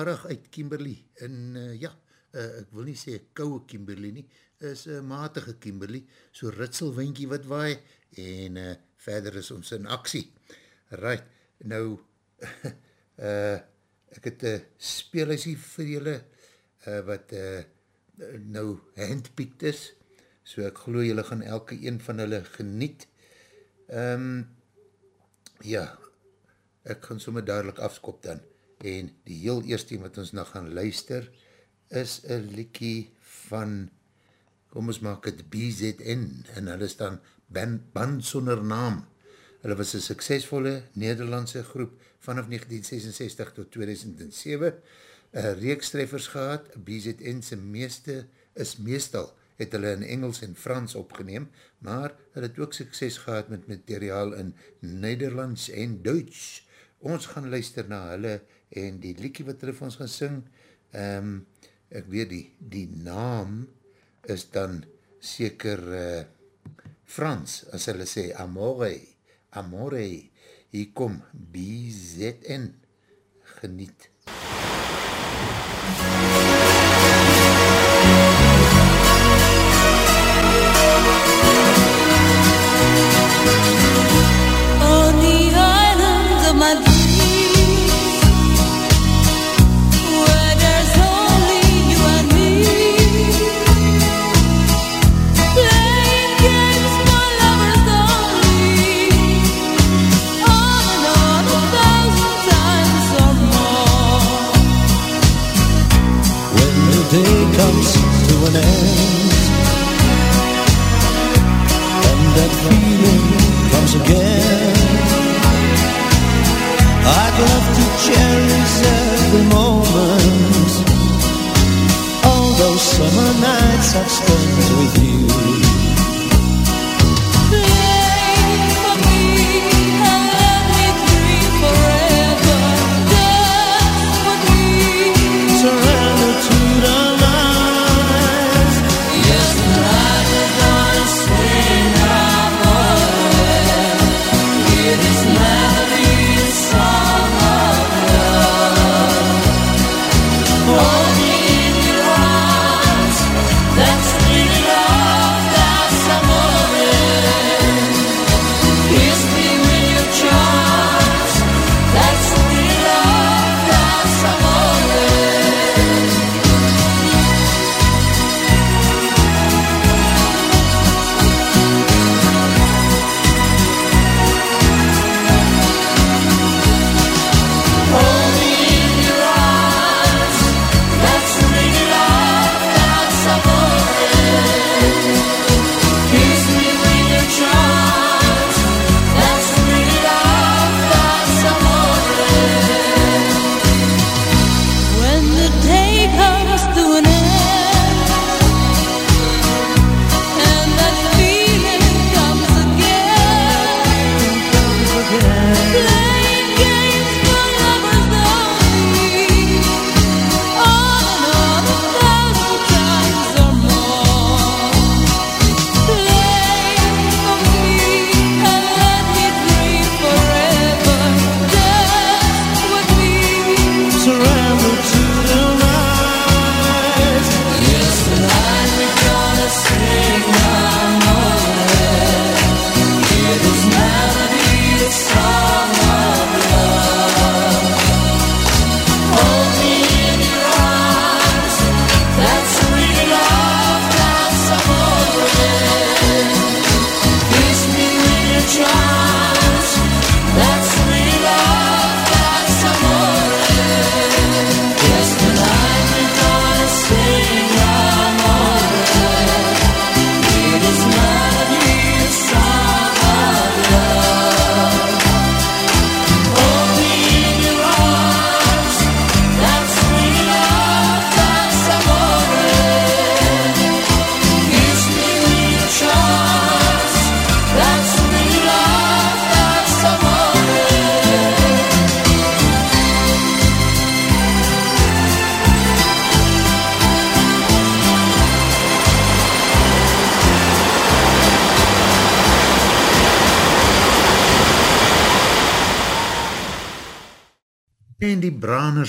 goeiemiddag uit Kimberley en uh, ja, uh, ek wil nie sê kouwe Kimberley nie, is uh, matige Kimberley, so ritselwinkie wat waai en uh, verder is ons in aksie. Right, nou, uh, ek het een speelhuisie vir julle uh, wat uh, nou handpiekt is, so ek geloof julle gaan elke een van hulle geniet. Um, ja, ek gaan sommer duidelik afskop dan en die heel eerste wat ons nou gaan luister is een liekie van kom ons maak het BZN en hulle staan band, band sonder naam. Hulle was een suksesvolle Nederlandse groep vanaf 1966 tot 2007 een reekstreffers gehad BZN sy meeste is meestal het hulle in Engels en Frans opgeneem maar hulle het ook sukses gehad met materiaal in Nederlands en Duits. Ons gaan luister na hulle en die liekie wat hulle vir ons gaan sing, um, ek weet die, die naam is dan seker uh, Frans, as hulle sê Amore, Amore, hier kom BZN, geniet. On the islands of my an end And that feeling comes again. I'd love to cherish every moment All those summer nights I've spent with you.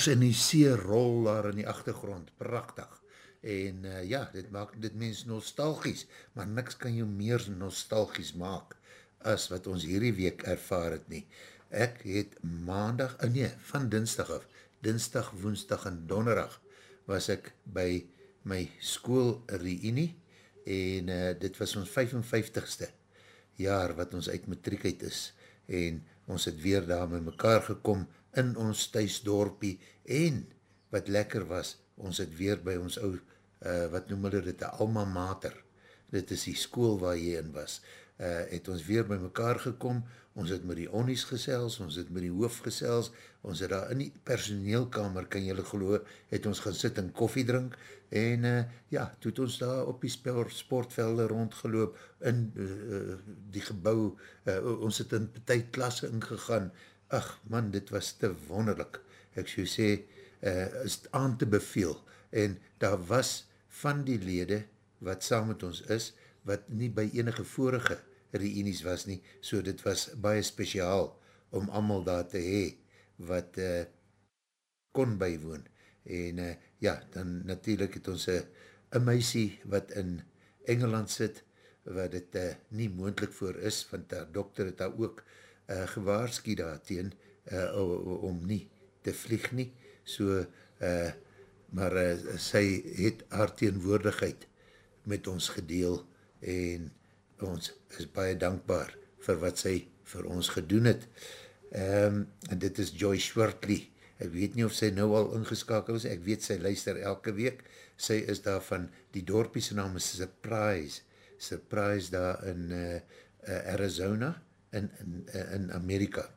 Braners in die see rol daar in die achtergrond, prachtig. En uh, ja, dit maak dit mens nostalgies, maar niks kan jou meer nostalgies maak as wat ons hierdie week ervaar het nie. Ek het maandag, oh nee, van dinsdag af, dinsdag, woensdag en donderdag was ek by my school reunie en uh, dit was ons 55ste jaar wat ons uit matriek uit is en ons het weer daar met mekaar gekom in ons thuisdorpie en wat lekker was, ons het weer by ons ou, uh, wat noem hulle dit, alma mater, dit is die school waar jy in was, uh, het ons weer by mekaar gekom, ons het met die onnies gesels, ons het met die hoof gesels, ons het daar in die personeelkamer, kan jylle geloof, het ons gaan sit en koffie drink, en uh, ja, toe het ons daar op die sportvelde rondgeloop, in uh, die gebouw, uh, ons het in partij klasse ingegaan, ach man, dit was te wonderlik, ek so sê, uh, is aan te beveel, en daar was van die lede, wat saam met ons is, wat nie by enige vorige reenies was nie, so dit was baie speciaal om allemaal daar te hee, wat uh, kon bywoon. En uh, ja, dan natuurlijk het ons een meisie wat in Engeland sit, wat het uh, nie moendlik voor is, want daar dokter het daar ook uh, gewaarski daar teen, uh, om nie te vlieg nie, so, uh, maar uh, sy het haar teenwoordigheid met ons gedeel, en ons is baie dankbaar vir wat sy vir ons gedoen het. Um, en dit is Joy Schwartley. Ek weet nie of sy nou al ingeskakel is, ek weet sy luister elke week. Sy is daar van, die dorpie sy naam is Surprise, Surprise daar in uh, uh, Arizona, in, in, in Amerika.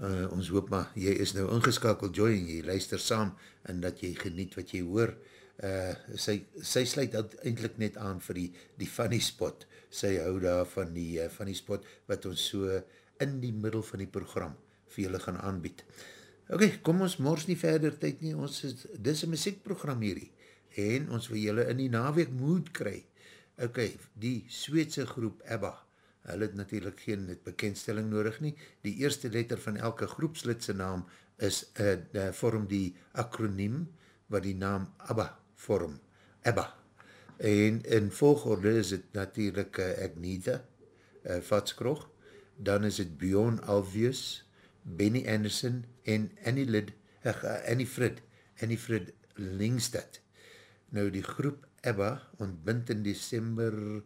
Uh, ons hoop maar, jy is nou ingeskakel Joy en jy luister saam en dat jy geniet wat jy hoor. Uh, sy, sy sluit eindelijk net aan vir die, die funny spot, sy hou daar van die uh, funny spot, wat ons so in die middel van die program vir julle gaan aanbied. Ok, kom ons mors nie verder tyd nie, ons is, dis een muziekprogram hierdie, en ons wil julle in die naweek moed kry. Ok, die Sweedse groep ABBA, hulle het natuurlijk geen bekendstelling nodig nie, die eerste letter van elke groepslidse naam is, uh, uh, vorm die akroniem, wat die naam ABBA vorm, Ebba. En in volgorde is het natuurlijk uh, Agnita, uh, Vatskroeg, dan is het Bjorn Alvius, Benny Anderson en Annie, Lid, uh, Annie Frid, Annie Frid Lingstad. Nou die groep Ebba ontbind in december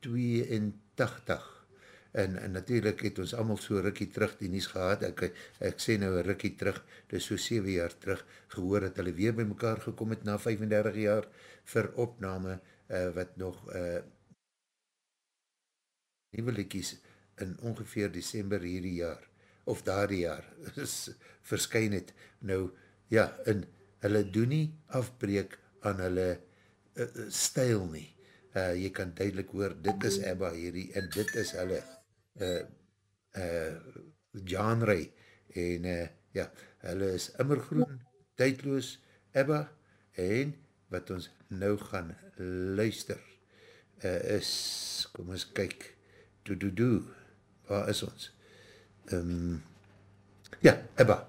82 en, en natuurlijk het ons allemaal so rikkie terug die nies gehad, ek, ek sê nou rikkie terug, dus so 7 jaar terug, gehoor dat hulle weer by mekaar gekom het na 35 jaar vir opname, uh, wat nog uh, nieuwe likkies in ongeveer december hierdie jaar, of daardie jaar, is verskyn het, nou, ja, en hulle doen nie afbreek aan hulle uh, stijl nie, uh, jy kan duidelik hoor, dit is Ebba hierdie, en dit is hulle, uh, uh, genre en uh, ja, hulle is immergroen, tydloos, Ebba en wat ons nou gaan luister uh, is, kom ons kyk, do do do, waar is ons? Um, ja, Ebba,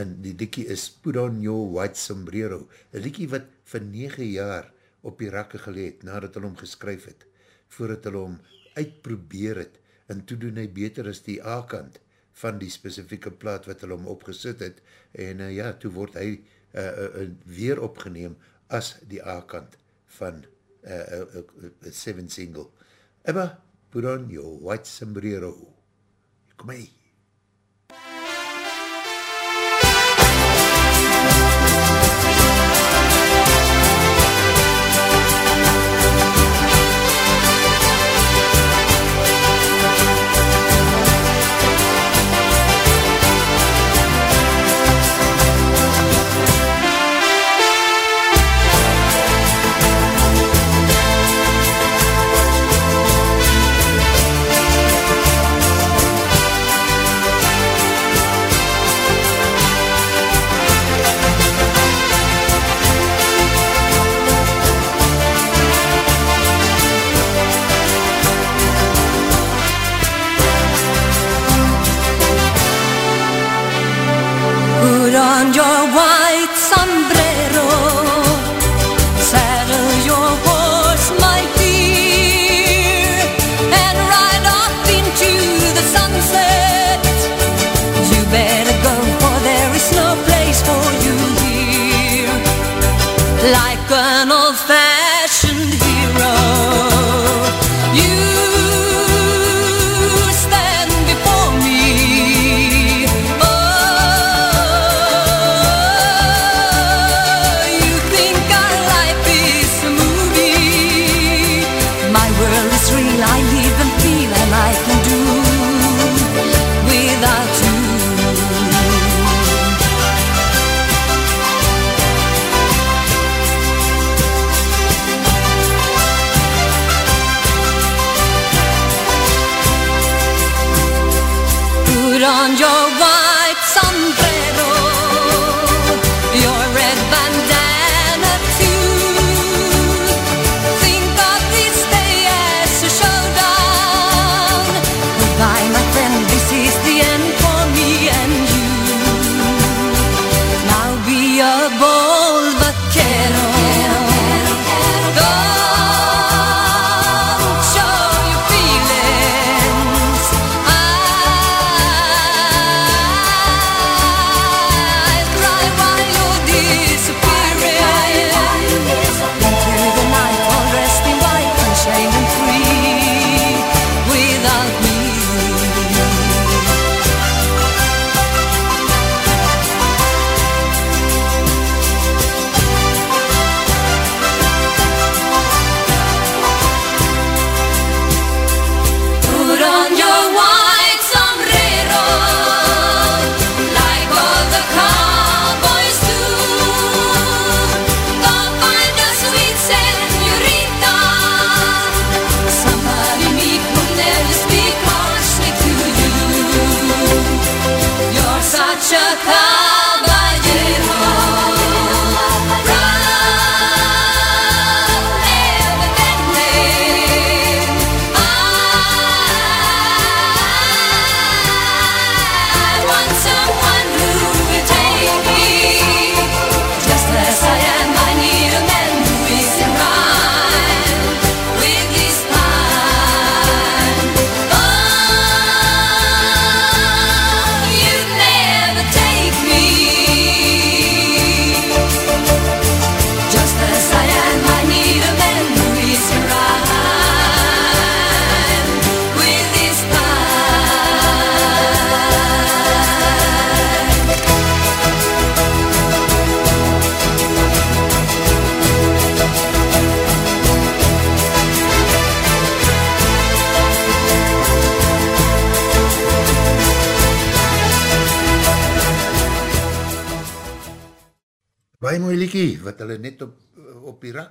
en die dikkie is Put on your white sombrero, een dikkie wat vir 9 jaar op die rakke geleed, nadat hulle hom geskryf het, voordat hulle hom uitprobeer het, en toe doen hy beter as die A-kant van die specifieke plaat wat hulle om opgesit het, en uh, ja, toe word hy uh, uh, uh, weer opgeneem as die A-kant van uh, uh, uh, Seven Single. Ebba, put on your white sombrero. Kom hy.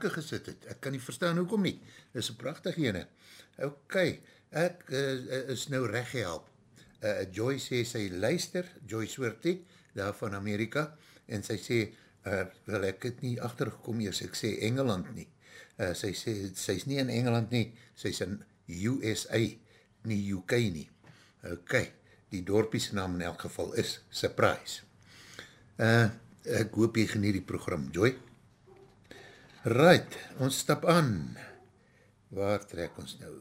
Rakke gesit het. Ek kan nie verstaan hoekom nie. Dit is een prachtig ene. Ok, ek uh, is nou recht gehelp. Uh, Joy sê sy luister, Joy Swerty, daar van Amerika, en sy sê, uh, wel ek het nie achtergekom eers, ek sê Engeland nie. Uh, sy sê, sy is nie in Engeland nie, sy is in USA, nie UK nie. Ok, die dorpies naam in elk geval is Surprise. Uh, ek hoop jy geniet die program, Joy. Right, ons stap aan. Waar trek ons nou?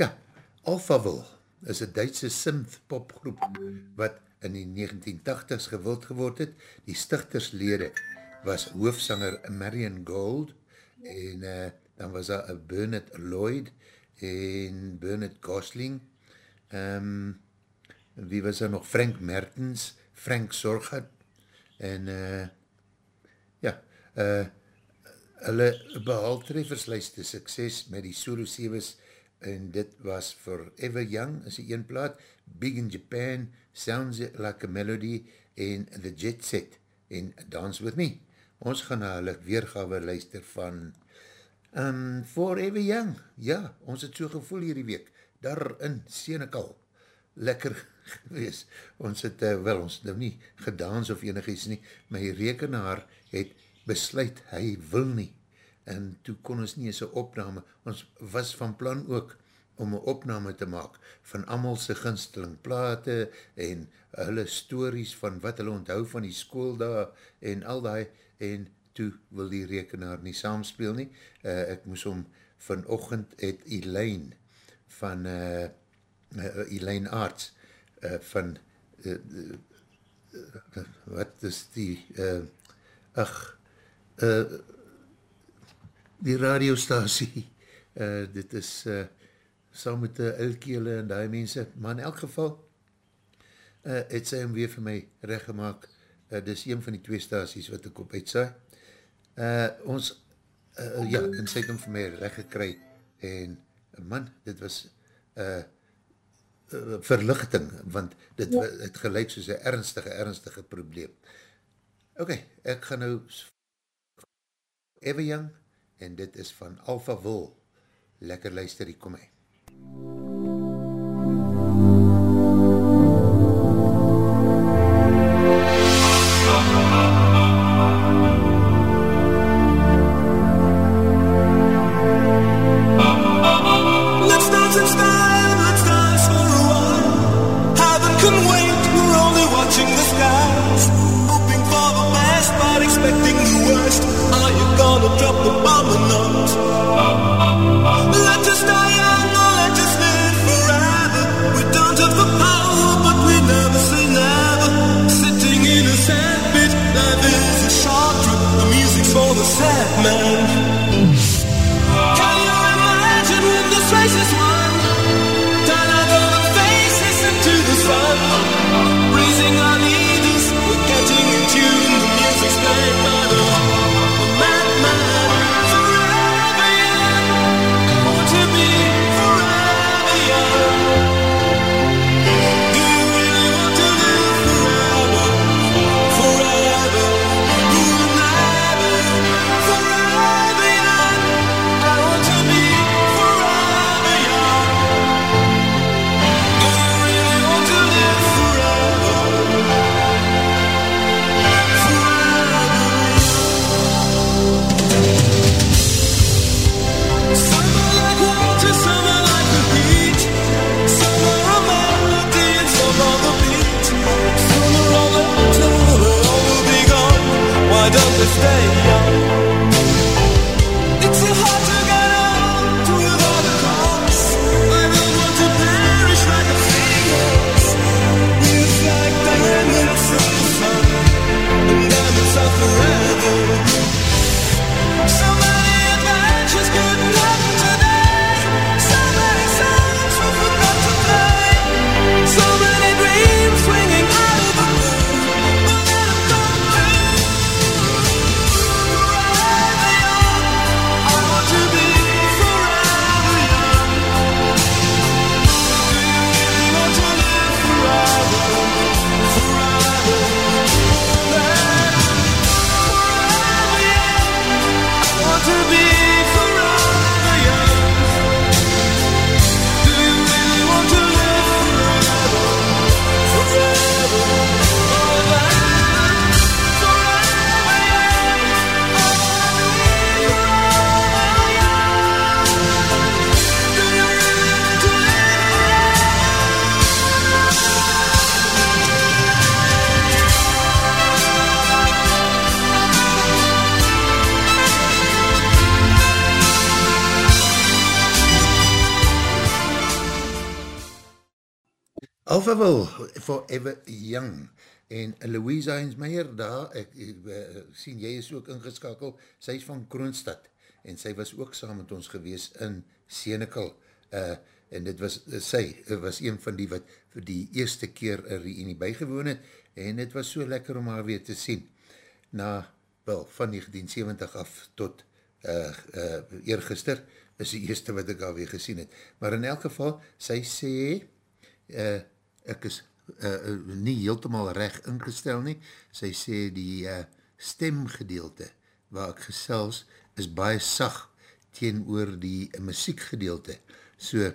Ja, Alphaville is een Duitse synth-popgroep wat in die 1980s gewild geword het. Die stichterslede was hoofsanger Marion Gold en uh, dan was daar Bernard Lloyd en Bernard Gosling. Um, wie was daar nog? Frank Mertens, Frank Sorgat en uh, uh, hulle behaal treffersluiste sukses met die solo series en dit was Forever Young is die een plaat, Big in Japan, Sounds Like a Melody en The Jet Set en Dance With Me. Ons gaan na hulle weergawe luister van um, Forever Young. Ja, ons het so gevoel hierdie week, daar in Senekal. Lekker gewees. Ons het, uh, wel, ons het nou nie gedans of enig iets nie, my rekenaar het besluit, hy wil nie en toe kon ons nie eens een opname, ons was van plan ook om een opname te maak van amalse ginsteling plate en hulle stories van wat hulle onthou van die school daar en al die en toe wil die rekenaar nie saamspeel nie. Uh, ek moes om vanochtend het Elaine van uh, uh, Elaine Arts uh, van uh, uh, wat is die uh, ach uh, die radiostasie, uh, dit is uh, saam met die Ilkele en die mense, maar in elk geval uh, het sy hem weer vir my rechtgemaak, uh, dit is een van die twee stasies wat ek op uitsaai. Uh, ons, uh, ja, en sy het hem vir my recht gekry, en man, dit was uh, uh, verlichting, want dit ja. het gelijk soos een ernstige, ernstige probleem. Ok, ek ga nou Ever Young, en dit is van Alpha Wool. Lekker luister, hier kom hy. Forever Young, en Louise Heinzmeier, daar, ek, ek, ek sien, jy is ook ingeskakel, sy is van Kroonstad, en sy was ook saam met ons gewees in Senekal, uh, en dit was, uh, sy was een van die wat vir die eerste keer een reunie bijgewoon het, en het was so lekker om haar weer te sien, na, wel, van 1970 af tot uh, uh, eergister, is die eerste wat ek alweer gesien het, maar in elk geval, sy sê, uh, ek is uh, nie heeltemaal recht ingestel nie, sy sê die uh, stemgedeelte waar ek gesels is baie sag teen oor die uh, muziekgedeelte. So,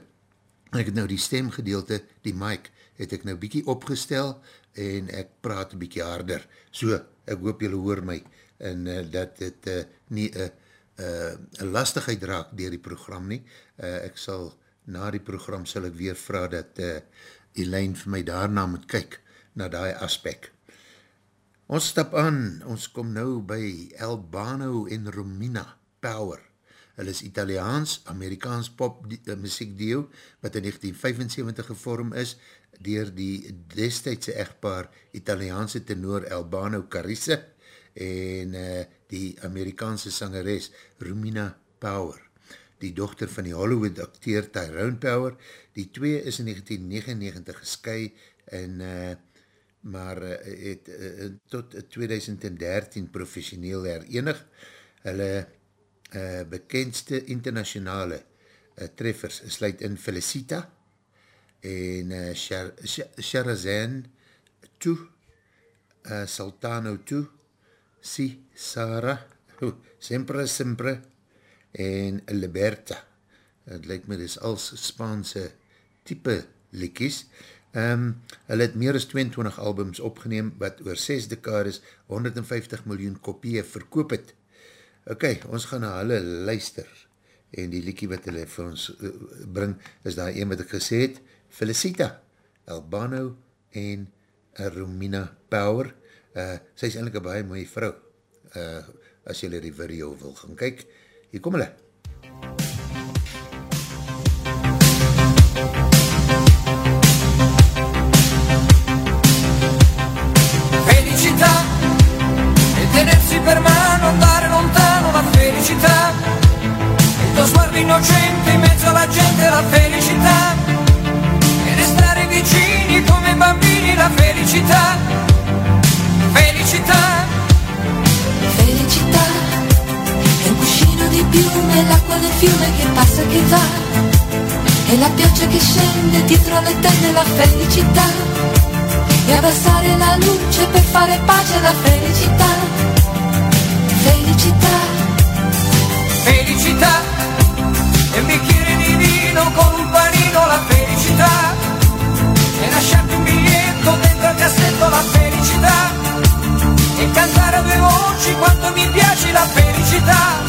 ek het nou die stemgedeelte, die mic, het ek nou bykie opgestel en ek praat bykie harder. So, ek hoop julle hoor my en uh, dat het uh, nie een uh, uh, lastigheid raak dier die program nie. Uh, ek sal, na die program sal ek weer vraag dat uh, Elaine vir my daarna moet kyk, na die aspek. Ons stap aan, ons kom nou by Albano en Romina Power. Hulle is Italiaans, Amerikaans pop uh, muziek deel, wat in 1975 gevorm is, dier die destijdse echtpaar Italiaanse tenor Albano Carisse en uh, die Amerikaanse sangeres Romina Power die dochter van die Hollywood acteur Tyrone Power. Die twee is in 1999 gesky en uh, maar uh, het uh, tot 2013 professioneel herenig. Hulle uh, bekendste internationale uh, treffers sluit in Felicita en uh, Sharazan 2 uh, Sultano 2 Si Sara Sempre Sempre en Liberta. Het lyk my, dit is als Spaanse type liekies. Um, hulle het meer as 22 albums opgeneem, wat oor 6 dekades 150 miljoen kopieën verkoop het. Ok, ons gaan na hulle luister. En die liekie wat hulle vir ons uh, bring, is daar een wat ek gesê het, Felicita, Albano en Romina Power. Uh, sy is eindelijk een baie mooie vrou. Uh, as julle die video wil gaan kyk, Hier kom hulle. Felicità e tenersi per mano, andare lontano la felicità. Il tuo sguardo innocente in mezzo alla gente la felicità. E restare vicini come bambini la felicità. Felicità. Felicità di piume, l'acqua del fiume che passa e che va, e la pioggia che scende dietro le tende la felicità, e abbassare la luce per fare pace alla felicità, felicità, felicità, e un bicchiere di vino con un panino la felicità, e lasciarti un biglietto dentro il cassetto la felicità. E cantare a due voci quanto mi piace la felicità.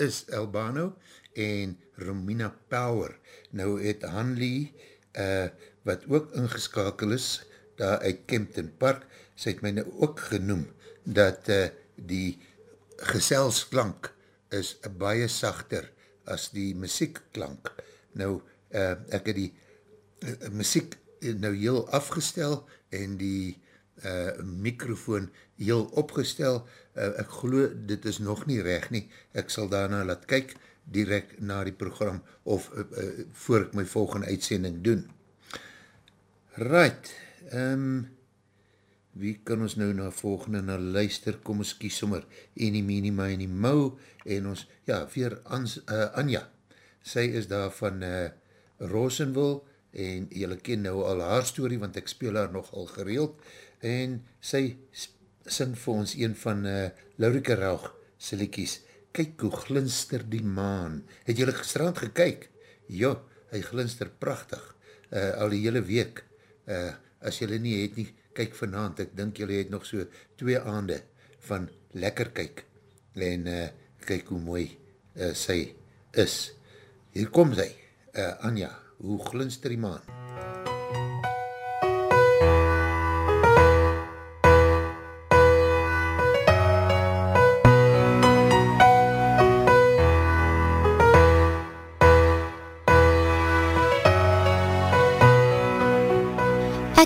Is Albano en Romina Power. Nou het Hanley, uh, wat ook ingeskakel is, daar uit Kempton Park, sy het my nou ook genoem, dat uh, die geselsklank is baie sachter as die muziekklank. Nou, uh, ek het die uh, muziek nou heel afgestel en die uh, microfoon heel opgestel. Uh, ek geloof, dit is nog nie reg nie. Ek sal daarna laat kyk, direct na die program, of uh, uh, voor ek my volgende uitsending doen. Right, um, wie kan ons nou na volgende na luister, kom ons kies sommer, enie, menie, my, enie, mou, en ons, ja, weer Ans, uh, Anja, sy is daar van uh, Rosenville, en jylle ken nou al haar story, want ek speel haar nogal gereeld, en sy sing vir ons een van uh, Laurike Raug, sy liekies, kyk hoe glinster die maan, het jylle gestrand gekyk? Jo, hy glinster prachtig, uh, al die hele week, uh, as jylle nie het nie, kyk vanavond, ek dink jylle het nog so twee aande van lekker kyk, en uh, kyk hoe mooi uh, sy is. Hier kom sy, uh, Anja, hoe glinster die maan?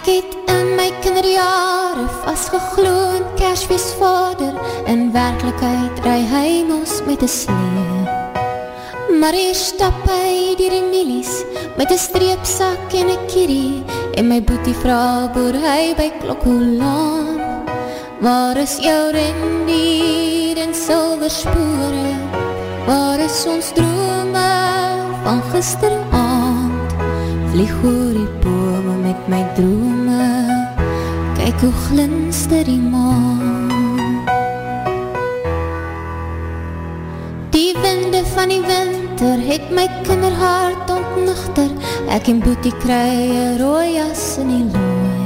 Ek het in my kinderjare vastgeglo in Kersfees vader In werkelijkheid ry hy mos met een slee Maar hier stap hy die milies Met een streepsak en een kierie En my boetie vraag boer hy by Klokhoelaan? Waar is jou rendier en silver spore Waar is ons drome van gisteravond Vlieg oor die bome met my drome. Kyk hoe glinster die maan. Die winde van die winter het my kinderhart ontnuchter Ek en boetie kry een rooi jas in die looi.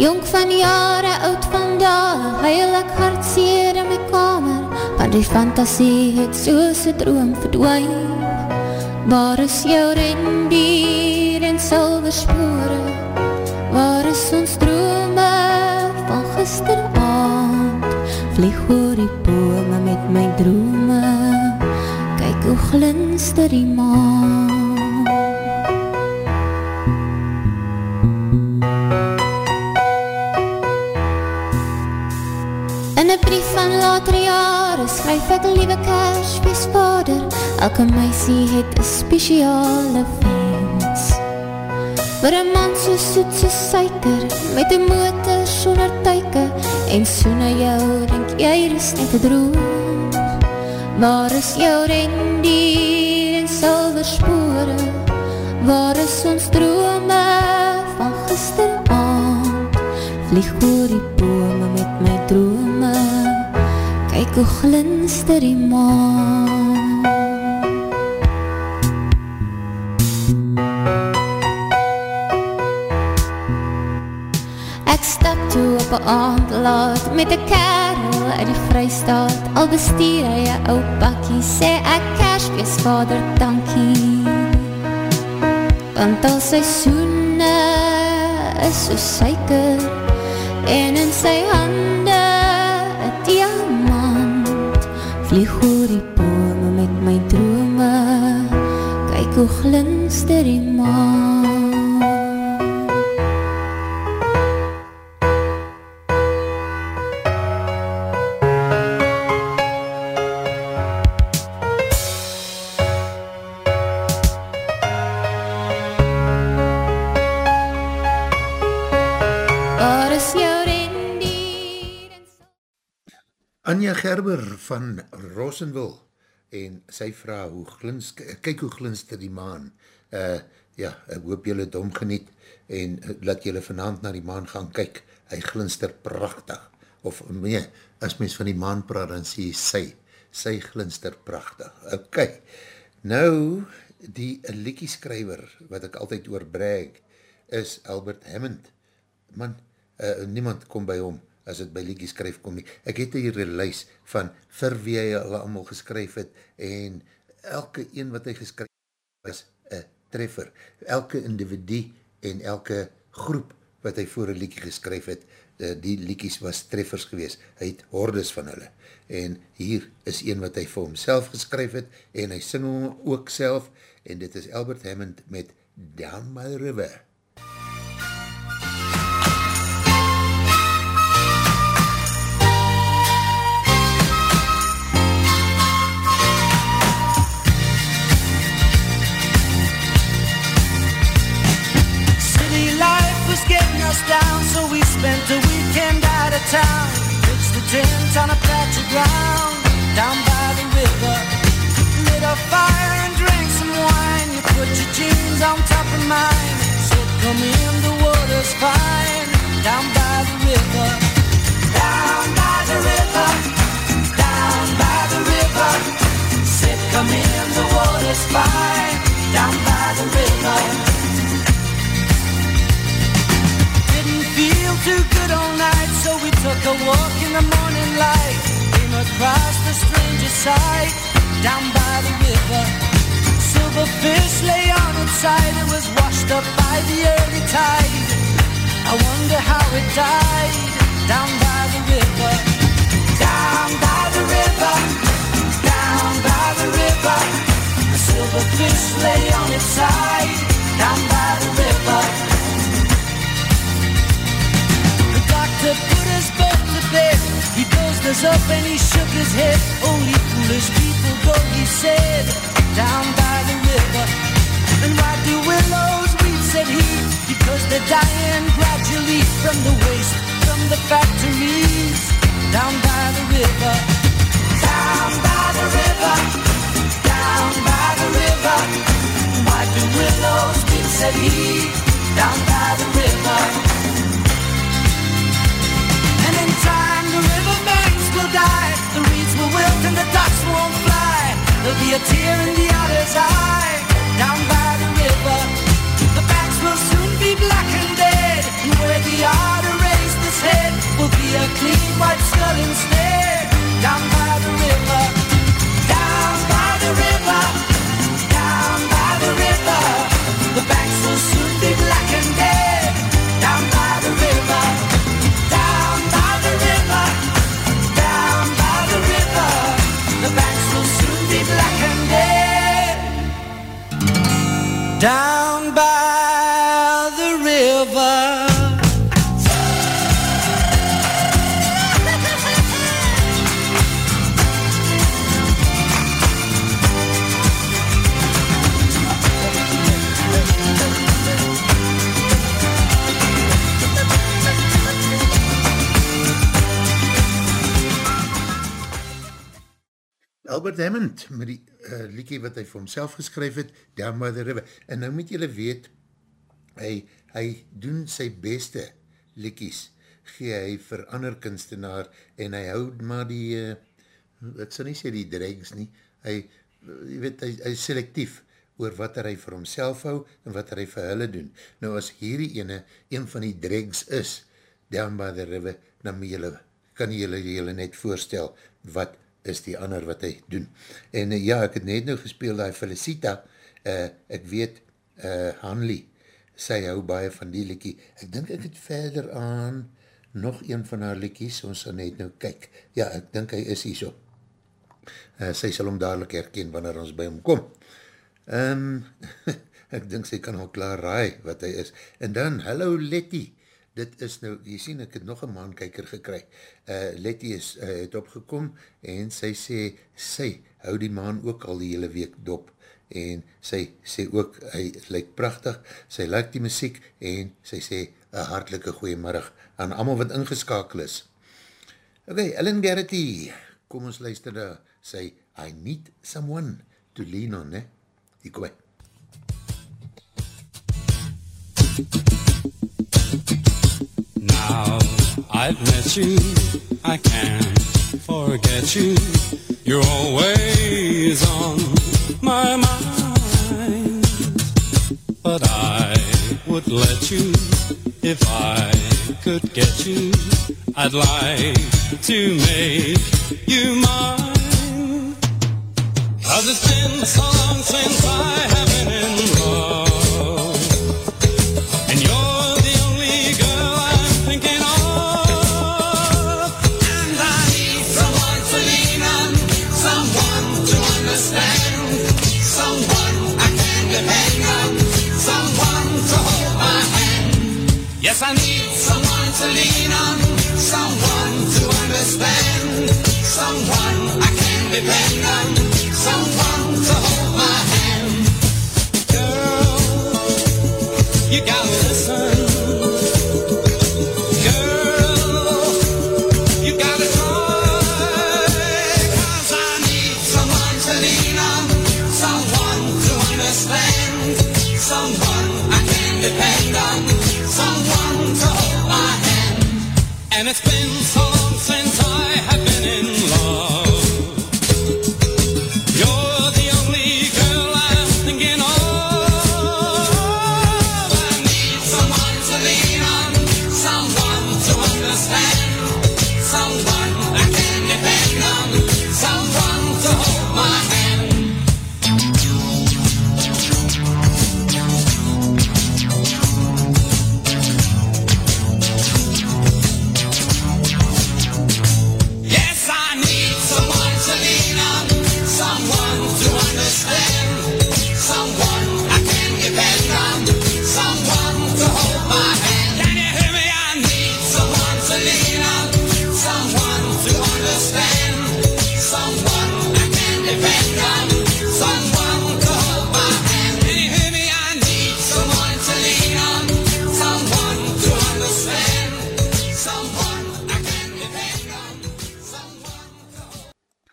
Jong van jare, oud vandag, huil ek hartseer in my kamer. Want die fantasie het soos een droom verdwijn Waar is jou rendier en silver spore? Waar is ons drome van gisteravond? Vlieg oor die bome met my drome Kyk hoe glinster die maan In een brief van later jare skryf ek liewe kersfeest vader Elke meisie het een speciale wens Vir een man so soet so suiker Met een motor sonder tuike En so na jou denk jy is net een droom. Waar is jou rendier en silver spore Waar is ons drome van gisteravond? Vlieg oor die bome met my drome. Kyk hoe glinster die maan op een aand laat Met een kerel uit die vrystaat. Al bestuur hy een ou bakkie Sê ek kersfees vader dankie. Want al sy soene is so suiker En in sy hande een diamant. Vlieg oor die bome met my drome. Kyk hoe glinster die maan Gerber van Rosenville en sy vraag hoe glins, kyk hoe glinster die maan. Uh, ja, ek hoop jylle het omgeniet en uh, laat jylle vanavond na die maan gaan kyk, hy glinster prachtig, of nee, as mens van die maan praat, dan sê jy sy, sy glinster prachtig, ok, nou die liekieskrywer, wat ek altyd oorbreg, is Albert Hammond, man, uh, niemand kom by hom, as het by liedjie skryf kom nie. Ek het hier een lijst van vir wie hy al allemaal geskryf het en elke een wat hy geskryf was een treffer. Elke individu en elke groep wat hy voor een liedjie geskryf het, eh, die liedjies was treffers gewees. Hy het hordes van hulle. En hier is een wat hy vir homself geskryf het en hy sing hom ook self en dit is Albert Hammond met Down the River. Spent a weekend out of town. Pitched the tent on a patch of ground down by the river. Lit a fire and drank some wine. You put your jeans on top of mine. Said, come in, the water's fine. Down by the river. Down by the river. Down by the river. Said, come in, the water's fine. Down by the river. Feel too good all night, so we took a walk in the morning light. Came across the strangest sight down by the river. Silver fish lay on its side, it was washed up by the early tide. I wonder how it died down by the river. Down by the river, down by the river. A silver fish lay on its side down by the river. Doctor put us both to bed. He dozed us up and he shook his head. Only foolish people go, he said, down by the river. And why do willows weep, said he, because they're dying gradually from the waste from the factories. Down by the river, down by the river, down by the river. Why do willows weep, said he, down by the river. Die. The reeds will wilt and the ducks won't fly. There'll be a tear in the other's eye. Down by the river The banks will soon be black and dead. And where the otter raised his head Will be a clean white skull instead. Down by the river Down by the river. Albert Hammond met die uh, liedjie wat hy vir homself geskryf het, Down by the River. En nou moet julle weet, hy, hy doen sy beste liedjies, gee hy vir ander kunstenaar, en hy houd maar die, uh, ek sal nie sê die dregs nie, hy, uh, weet, hy, hy selectief oor wat hy vir homself hou, en wat hy vir hulle doen. Nou as hierdie ene, een van die dregs is, Down by the River, dan moet julle, kan julle julle net voorstel, wat is die ander wat hy doen. En uh, ja, ek het net nou gespeel, die Felicita, uh, ek weet, uh, Hanley, sy hou baie van die liekie. Ek dink ek het verder aan nog een van haar liekies, ons sal net nou kyk. Ja, ek dink hy is hier so. Uh, sy sal hom dadelijk herken wanneer ons by hom kom. Um, ek dink sy kan al klaar raai wat hy is. En dan, hallo Letty, dit is nou, jy sien, ek het nog een maankijker gekry. Uh, Letty is, uh, het opgekom en sy sê, sy hou die maan ook al die hele week dop. En sy sê ook, hy lyk prachtig, sy lyk die muziek en sy sê, een hartelike goeiemiddag aan allemaal wat ingeskakel is. Ok, Ellen Garrity, kom ons luister daar, sy, I need someone to lean on, ne? Hier kom hy. Now I've met you, I can't forget you. You're always on my mind. But I would let you if I could get you. I'd like to make you mine. Cause it's been so long since I have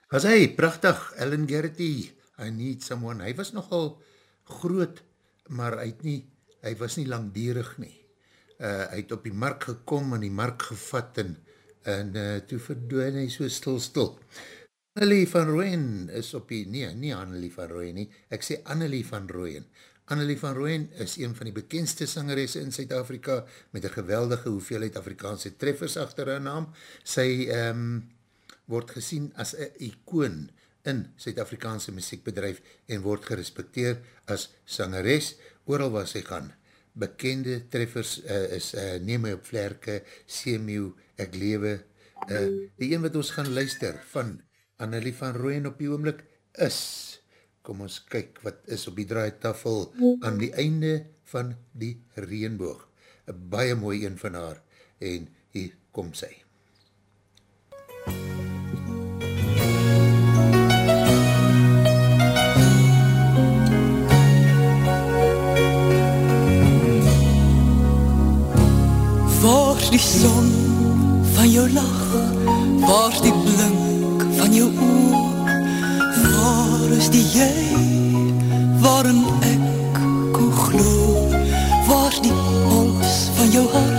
Was hy, prachtig, Ellen Gertie, I need someone, hy was nogal groot, maar hy, het nie, hy was nie langdierig nie. Uh, hy het op die mark gekom en die mark gevat en, en uh, toe verdwijn hy so stil stil. Annelie van Rooyen is op die, nee, nie Annelie van Rooyen nie, ek sê Annelie van Rooyen. Annelie van Rooyen is een van die bekendste sangeresse in Suid-Afrika met een geweldige hoeveelheid Afrikaanse treffers achter haar naam. Sy um, word gesien as een icoon in Suid-Afrikaanse muziekbedrijf en word gerespekteer as sangeres, ooral waar sy gaan. Bekende treffers uh, is uh, Neem my op vlerke, Seemew, Ek lewe. Uh, die een wat ons gaan luister van Annelie van Rooyen op die oomlik is, kom ons kyk wat is op die draaitafel aan die einde van die reenboog. Een baie mooi een van haar en hier kom sy. Waar die son van jou lach, waar die blink van jou oor, waar is die jy, waarin ek kon glo, waar die pols van jou hart,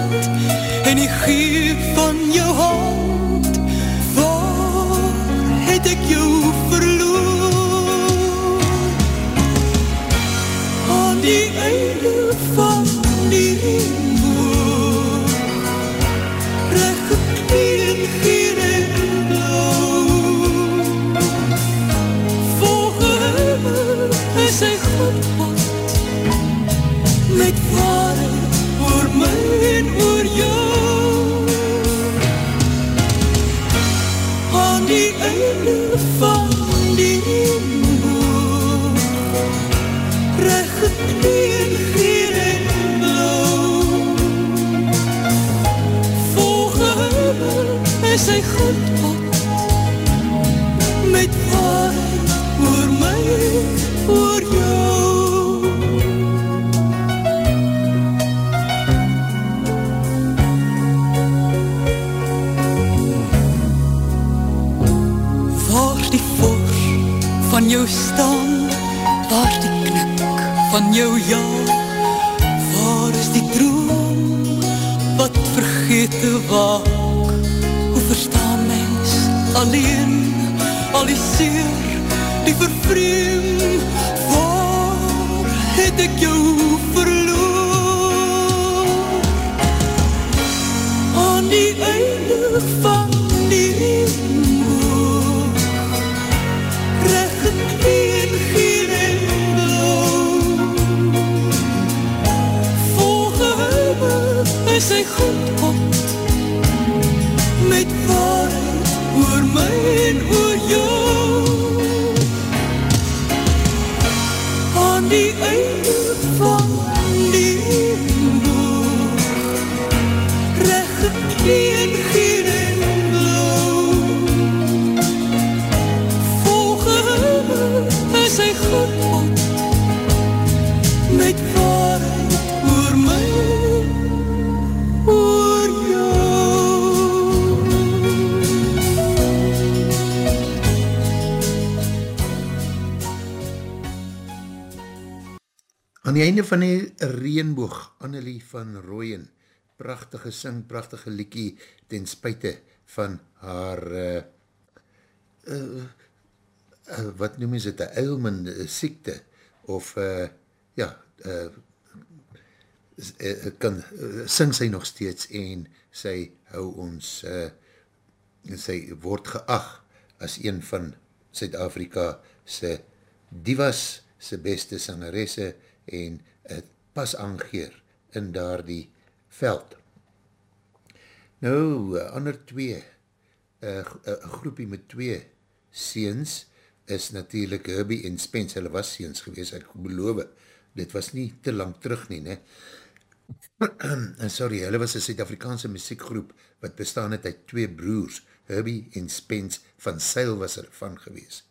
sy godpad, met waarheid oor my, oor jou. Waar die fors van jou staan, waar die knik van jou ja, waar is die droom wat vergete waak? Al die vervreem, waar het ek jou verloor? Aan die einde van die regenboog Reg gekleed is hy goed die einde van die reenboog, Annelie van Rooyen, prachtige sing, prachtige liekie, ten spuite van haar, uh, uh, uh, wat noem is het, een eilman siekte, of, uh, ja, uh, kan, uh, sing sy nog steeds, en sy hou ons, uh, sy word geag as een van Suid-Afrika sy divas, sy beste sangeresse, en het pas aangeer in daar die veld. Nou, ander twee, een groepie met twee seens, is natuurlijk Herbie en Spence, hulle was seens gewees, ek beloof, dit was nie te lang terug nie, ne? sorry, hulle was een Suid-Afrikaanse muziekgroep, wat bestaan het uit twee broers, Herbie en Spence, van Seil was er van gewees.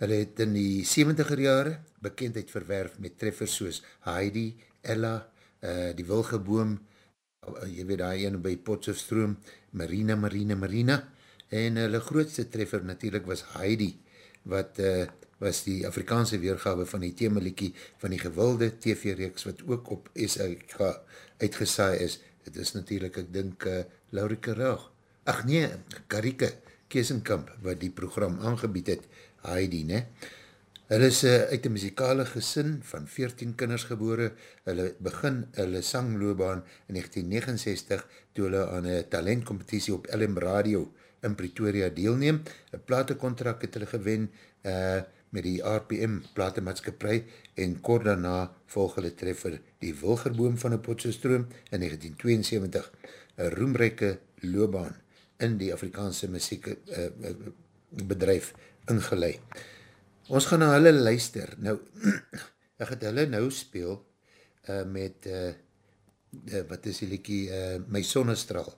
Hulle het in die 70er jare bekendheid verwerf met treffers soos Heidi, Ella, uh, die Wilgeboom, uh, jy weet daar een by Potsoefstroom, Marina, Marina, Marina, en hulle grootste treffer natuurlijk was Heidi, wat uh, was die Afrikaanse weergawe van die themaliekie van die gewilde TV-reeks, wat ook op SLK uitgesaai is. Het is natuurlijk, ek dink, uh, Laurike Raag. Ach nee, Karike Keesenkamp, wat die program aangebied het, Heidi, ne? Hulle is uh, uit die muzikale gesin van 14 kinders gebore. Hulle begin hulle sangloobaan in 1969 toe hulle aan een talentcompetitie op LM Radio in Pretoria deelneem. Een platekontrak het hulle gewen uh, met die RPM platemaatskapie en kort daarna volg hulle treffer die Wilgerboom van die Potsestroom in 1972. Een roemrijke loobaan in die Afrikaanse muziek uh, bedrijf ingeleid. Ons gaan na hulle luister. Nou, ek het hulle nou speel uh, met, uh, uh, wat is die liekie, uh, My Sonnestraal.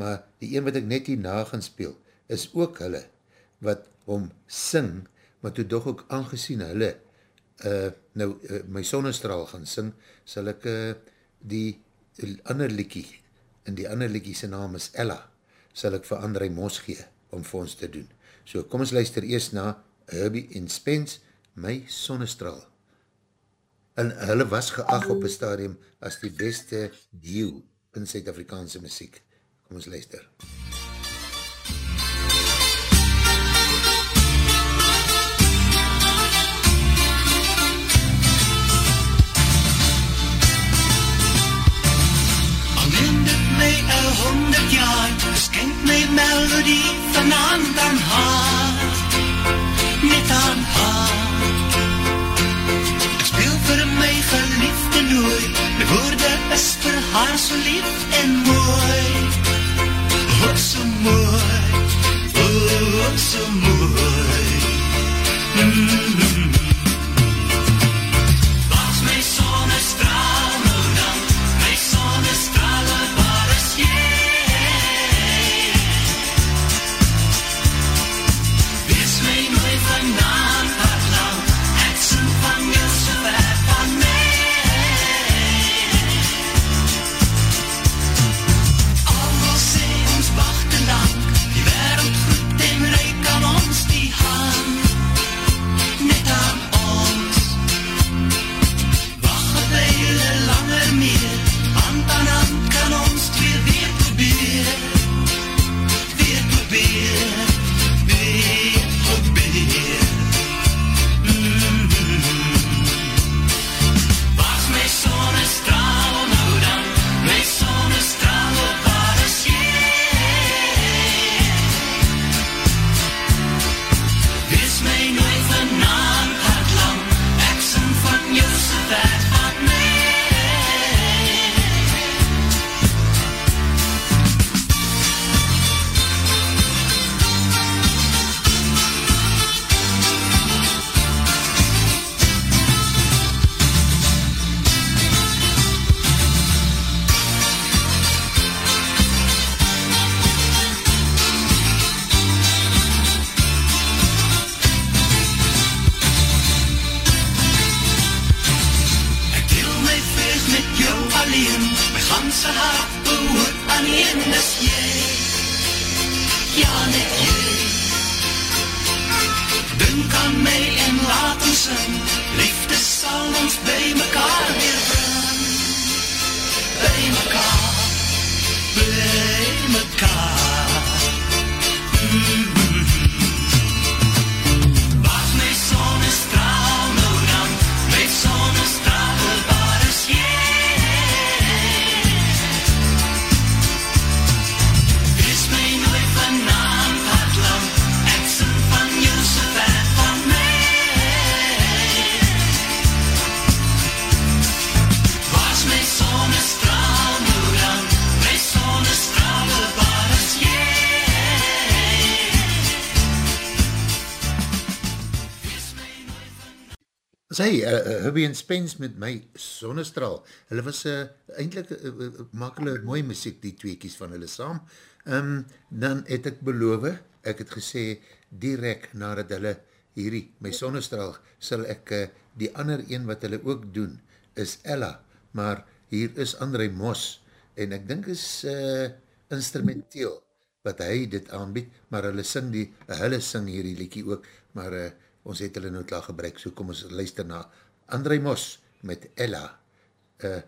Maar die een wat ek net hierna gaan speel, is ook hulle, wat om sing, maar toe doch ook aangezien hulle, uh, nou, uh, My Sonnestraal gaan sing, sal ek uh, die ander liekie, en die ander liekie sy naam is Ella, sal ek vir André Mos gee, om vir ons te doen. So kom ons luister eerst na Herbie en Spence, My Sonnestraal. En hulle was geag op een stadium as die beste deal in Suid-Afrikaanse muziek. Kom ons luister. Al my melodie vanavond aan haar, net aan haar. Ek speel vir my geliefde nooi, my woorde is vir haar so lief en mooi. Oh, so mooi, oh, so mooi. Sy, uh, Hubby en Spence met my Sonnestraal, hulle was uh, eindelijk, uh, uh, maak hulle mooi muziek, die tweekies van hulle saam. Um, dan het ek beloof, ek het gesê, direct nadat hulle hierdie, my Sonnestraal, sal ek uh, die ander een wat hulle ook doen, is Ella, maar hier is André Mos, en ek dink is uh, instrumenteel, wat hy dit aanbied, maar hulle sing die, hulle sing hierdie liekie ook, maar uh, ons het hulle nou klaar gebruik, so kom ons luister na André Mos met Ella. Uh,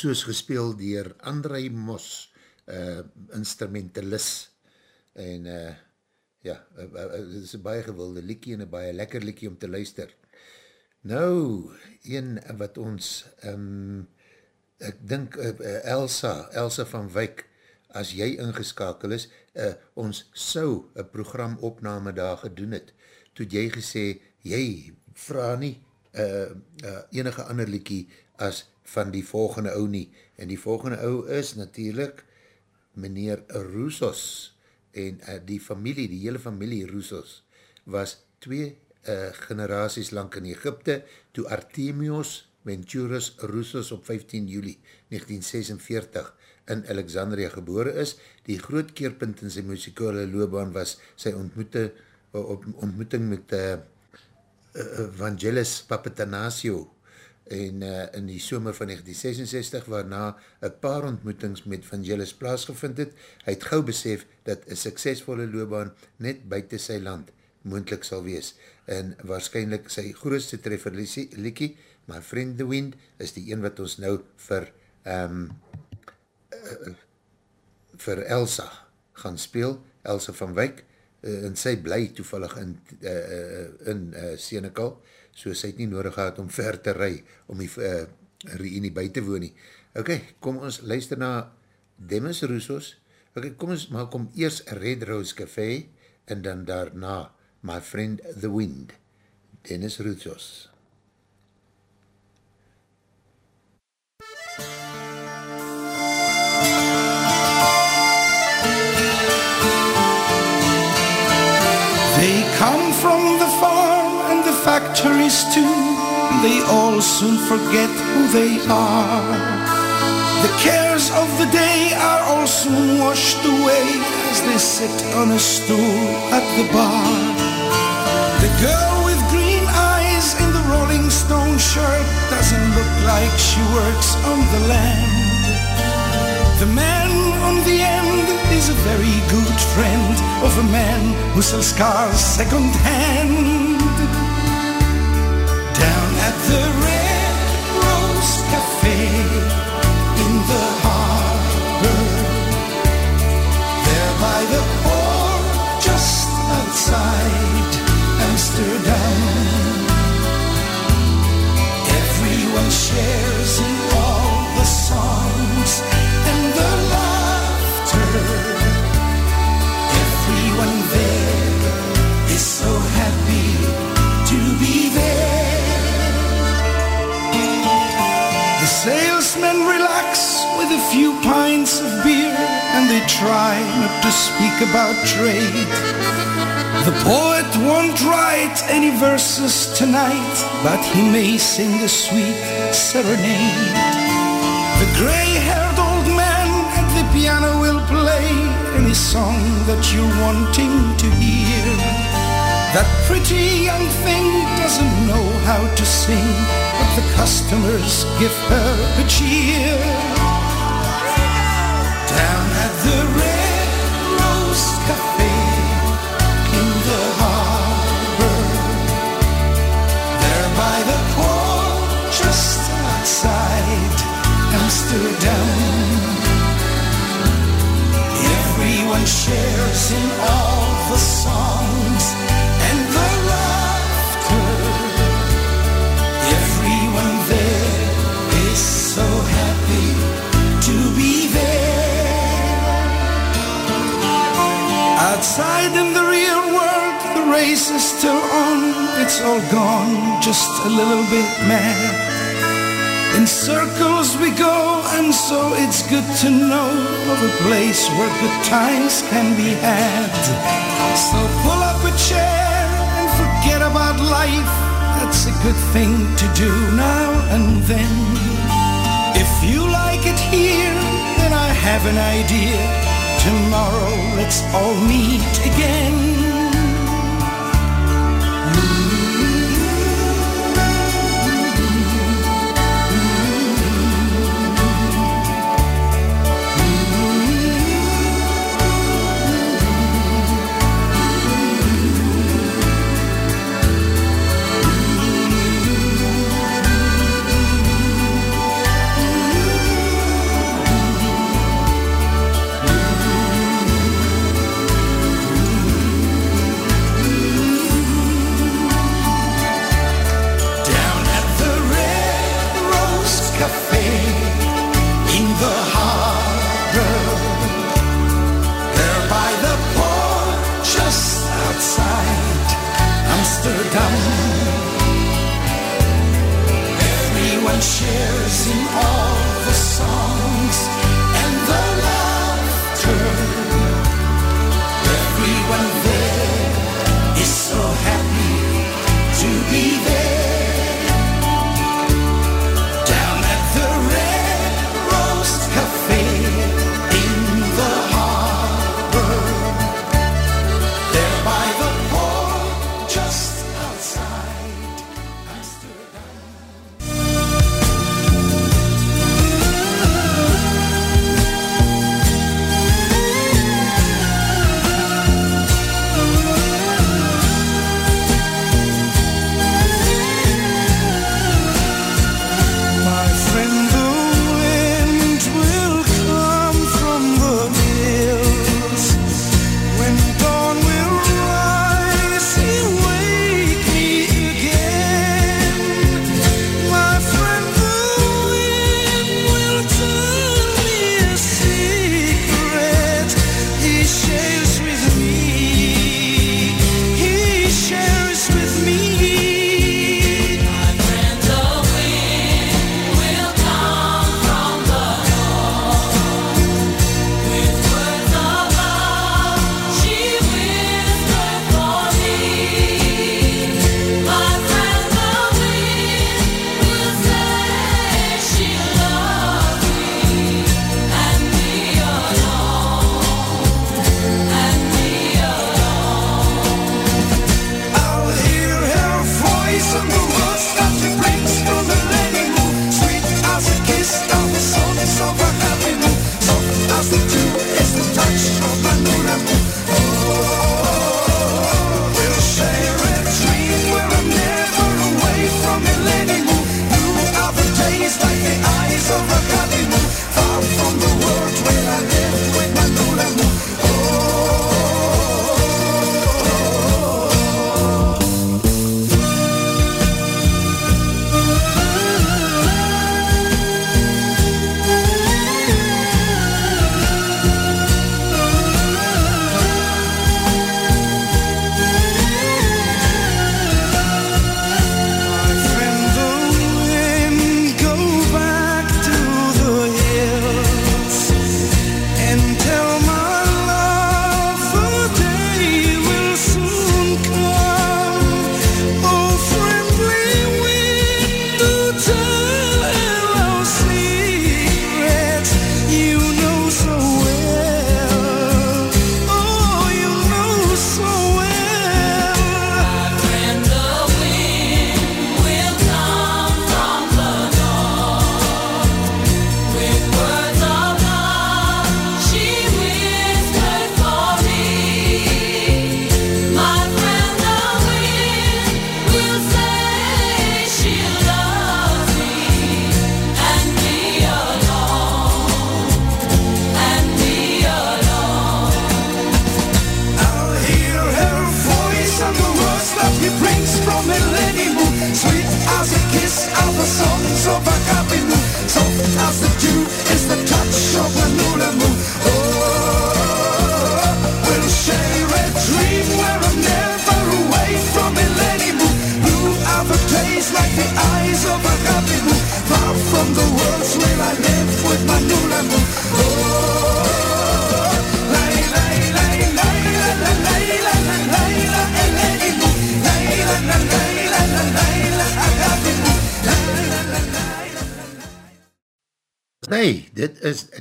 soos gespeel dier André Mos, uh, instrumentalist, en uh, ja, uh, uh, het is een baie gewilde liekie en een baie lekker liekie om te luister. Nou, een wat ons, um, ek dink uh, uh, Elsa, Elsa van Wyk, as jy ingeskakel is, uh, ons sou een programopname daar gedoen het, toe jy gesê, jy vraag nie uh, uh, enige ander liekie as van die volgende ou nie. En die volgende ou is natuurlijk meneer Roussos en uh, die familie, die hele familie Roussos was twee uh, generaties lang in Egypte toe Artemios Venturus Roussos op 15 juli 1946 in Alexandria gebore is. Die groot keerpunt in sy muzikale loopbaan was sy ontmoete, op, ontmoeting met uh, uh, Vangelis Papatanasio en uh, in die somer van 1966 waarna een paar ontmoetings met Vangelis plaasgevind het, hy het gauw besef dat een suksesvolle loopbaan net buiten sy land moendlik sal wees. En waarschijnlijk sy grootste treffer liekie, My Friend the Wind, is die een wat ons nou vir um, uh, vir Elsa gaan speel, Elsa van Wyk, uh, en sy bly toevallig in, uh, in uh, Senekal, so sy het nie nodig gehad om ver te ry, om die uh, reunie by te woon nie. Ok, kom ons luister na Demis Roussos, ok, kom ons maak om eers Red Rose Café, en dan daarna My Friend the Wind, Dennis Roussos. They come from the the factories too. They all soon forget who they are. The cares of the day are all soon washed away as they sit on a stool at the bar. The girl with green eyes in the Rolling Stone shirt doesn't look like she works on the land. The man on the end is a very good friend of a man who sells cars second hand. Down at the Red Rose Cafe in the harbor, there by the port just outside Amsterdam. Everyone shares in all the songs and the laughter. Everyone there is so happy pints of beer and they try not to speak about trade. The poet won't write any verses tonight, but he may sing a sweet serenade. The gray-haired old man at the piano will play any song that you're wanting to hear. That pretty young thing doesn't know how to sing, but the customers give her a cheer. Everyone shares in all the songs and the laughter. Everyone there is so happy to be there. Outside in the real world, the race is still on. It's all gone, just a little bit mad. In circles we go, and so it's good to know of a place where good times can be had. So pull up a chair and forget about life. That's a good thing to do now and then. If you like it here, then I have an idea. Tomorrow let's all meet again. shares in all the songs.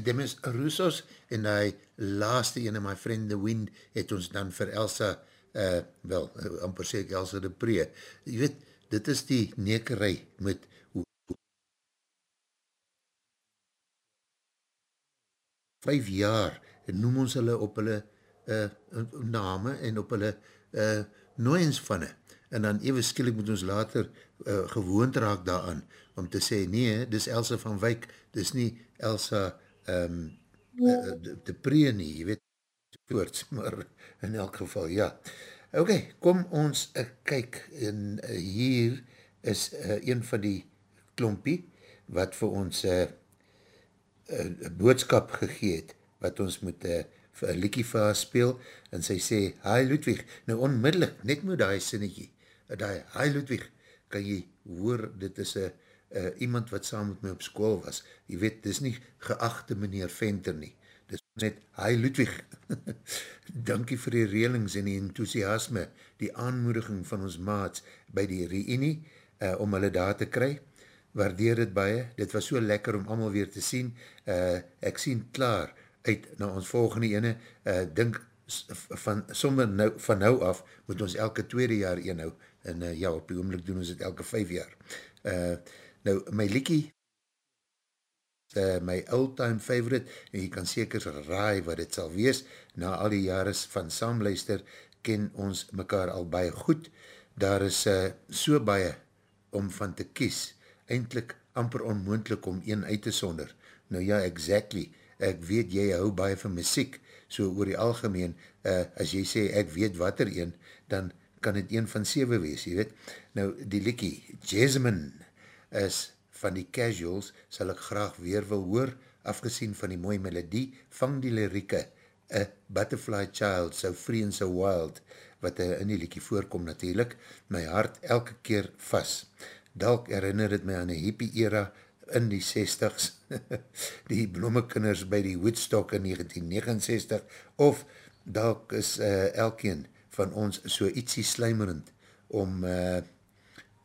Demis Roussos en die laaste ene, my friend The Wind, het ons dan vir Elsa, uh, wel, uh, amper sê ek Elsa de Pree, jy weet, dit is die nekerij met hoe vijf jaar, noem ons hulle op hulle uh, name en op hulle uh, nooiens vanne, en dan even skielik moet ons later uh, gewoond raak daaraan, om te sê, nee, dis Elsa van Wyk, dis nie Elsa um, de, de Pree nie, jy weet, voorts, maar in elk geval, ja. Ok, kom ons uh, kyk, en uh, hier is uh, een van die klompie, wat vir ons uh, uh, boodskap gegeet, wat ons moet uh, vir een liekie vir haar speel, en sy sê, hi Ludwig, nou onmiddellik, net moet die sinnetjie, die hi Ludwig, kan jy hoor, dit is een uh, iemand wat saam met my op school was, jy weet, dit is nie geachte meneer Venter nie, dit is net, hi Ludwig, dankie vir die relings en die enthousiasme, die aanmoediging van ons maats by die reunie, uh, om hulle daar te kry, waardeer het baie, dit was so lekker om allemaal weer te sien, uh, ek sien klaar uit na ons volgende ene, uh, dink van, sommer nou, van nou af, moet ons elke tweede jaar een hou, en uh, ja, op die oomlik doen ons het elke vijf jaar. Uh, nou, my liekie, uh, my old-time favorite, en jy kan seker raai wat het sal wees, na al die jares van saamluister, ken ons mekaar al baie goed, daar is uh, so baie om van te kies, eindelijk amper onmoendlik om een uit te sonder. Nou ja, exactly, ek weet jy hou baie van muziek, so oor die algemeen, uh, as jy sê ek weet wat er een, dan kan het een van 7 wees, jy weet. Nou, die liekie, Jasmine, is van die casuals, sal ek graag weer wil hoor, afgesien van die mooie melodie, vang die lirieke, A Butterfly Child, So Free and So Wild, wat in die liekie voorkom natuurlijk, my hart elke keer vast. Dalk herinner het my aan die hippie era in die 60s, die blommekinders by die Woodstock in 1969, of dalk is uh, elkeen van ons so ietsie slijmerend om uh,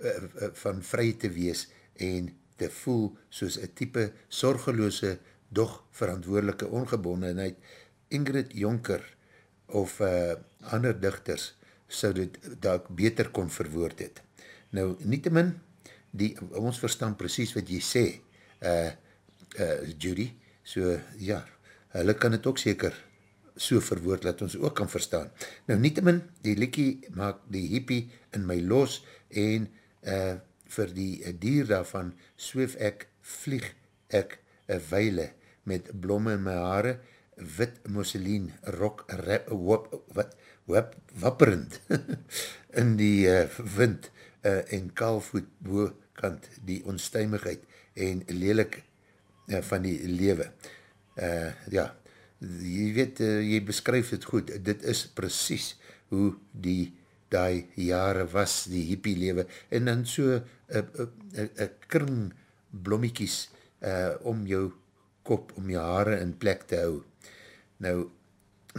uh, van vry te wees en te voel soos een type sorgeloose, doch verantwoordelike ongebondenheid. Ingrid Jonker of uh, ander dichters sou dit dalk beter kon verwoord het. Nou, nie te min, die, ons verstaan precies wat jy sê, uh, uh, Judy, so ja, hulle kan het ook seker so verwoord, dat ons ook kan verstaan. Nou, nie te min, die liekie maak die hippie in my los, en uh, vir die dier daarvan, swoof ek, vlieg ek, een weile, met blomme in my haare, wit mousseline, rok, rap, wap, wat, wap, wapperend, in die uh, wind, uh, en kaalvoet boe, kant die onstuimigheid en lelik uh, van die lewe. Uh, ja, jy weet, uh, jy beskryf het goed, dit is precies hoe die die jare was, die hippie lewe, en dan so een kring blommiekies uh, om jou kop, om jou haare in plek te hou. Nou,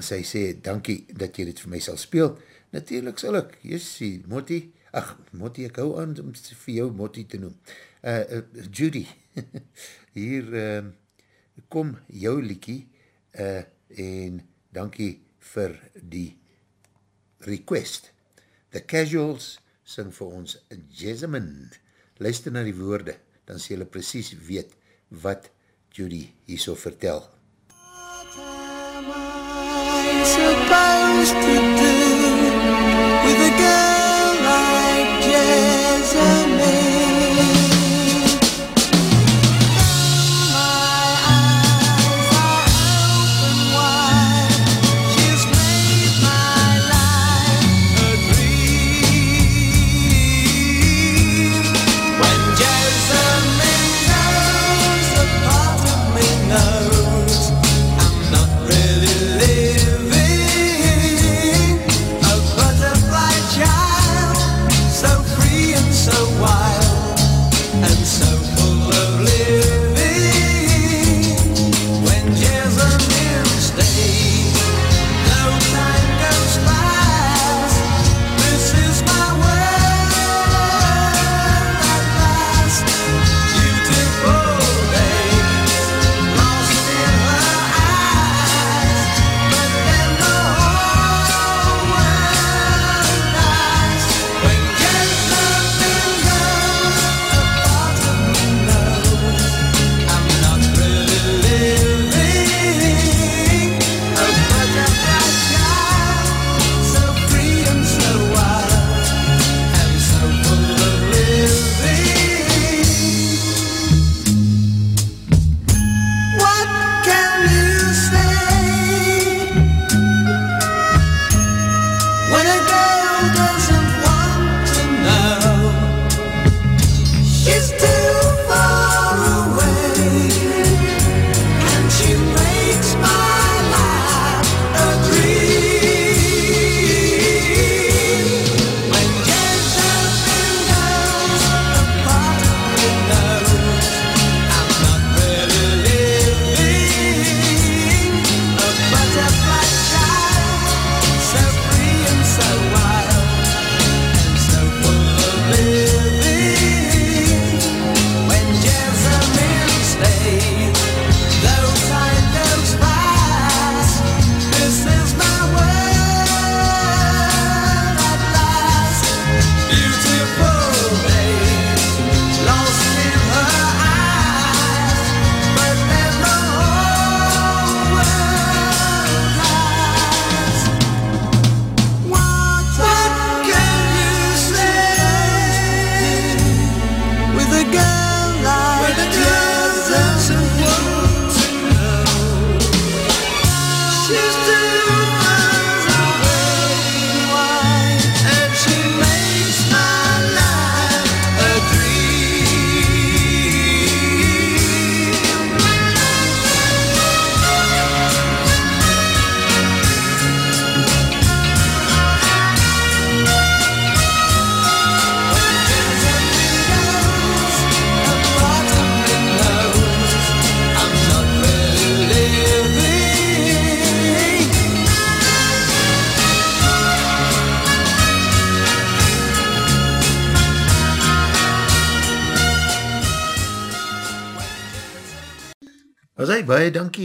sy sê, dankie dat jy dit vir my sal speel. Natuurlijk sal ek, jessie, Motti, ach, Motti, ek hou aan om vir jou Motti te noem. Uh, uh, Judy, hier uh, kom jou liekie uh, en dankie vir die request. The Casuals sing vir ons Jessamine. Luister na die woorde, dan sê julle precies weet wat Judy hier so vertel. What am I supposed to do with a girl like Jessamine?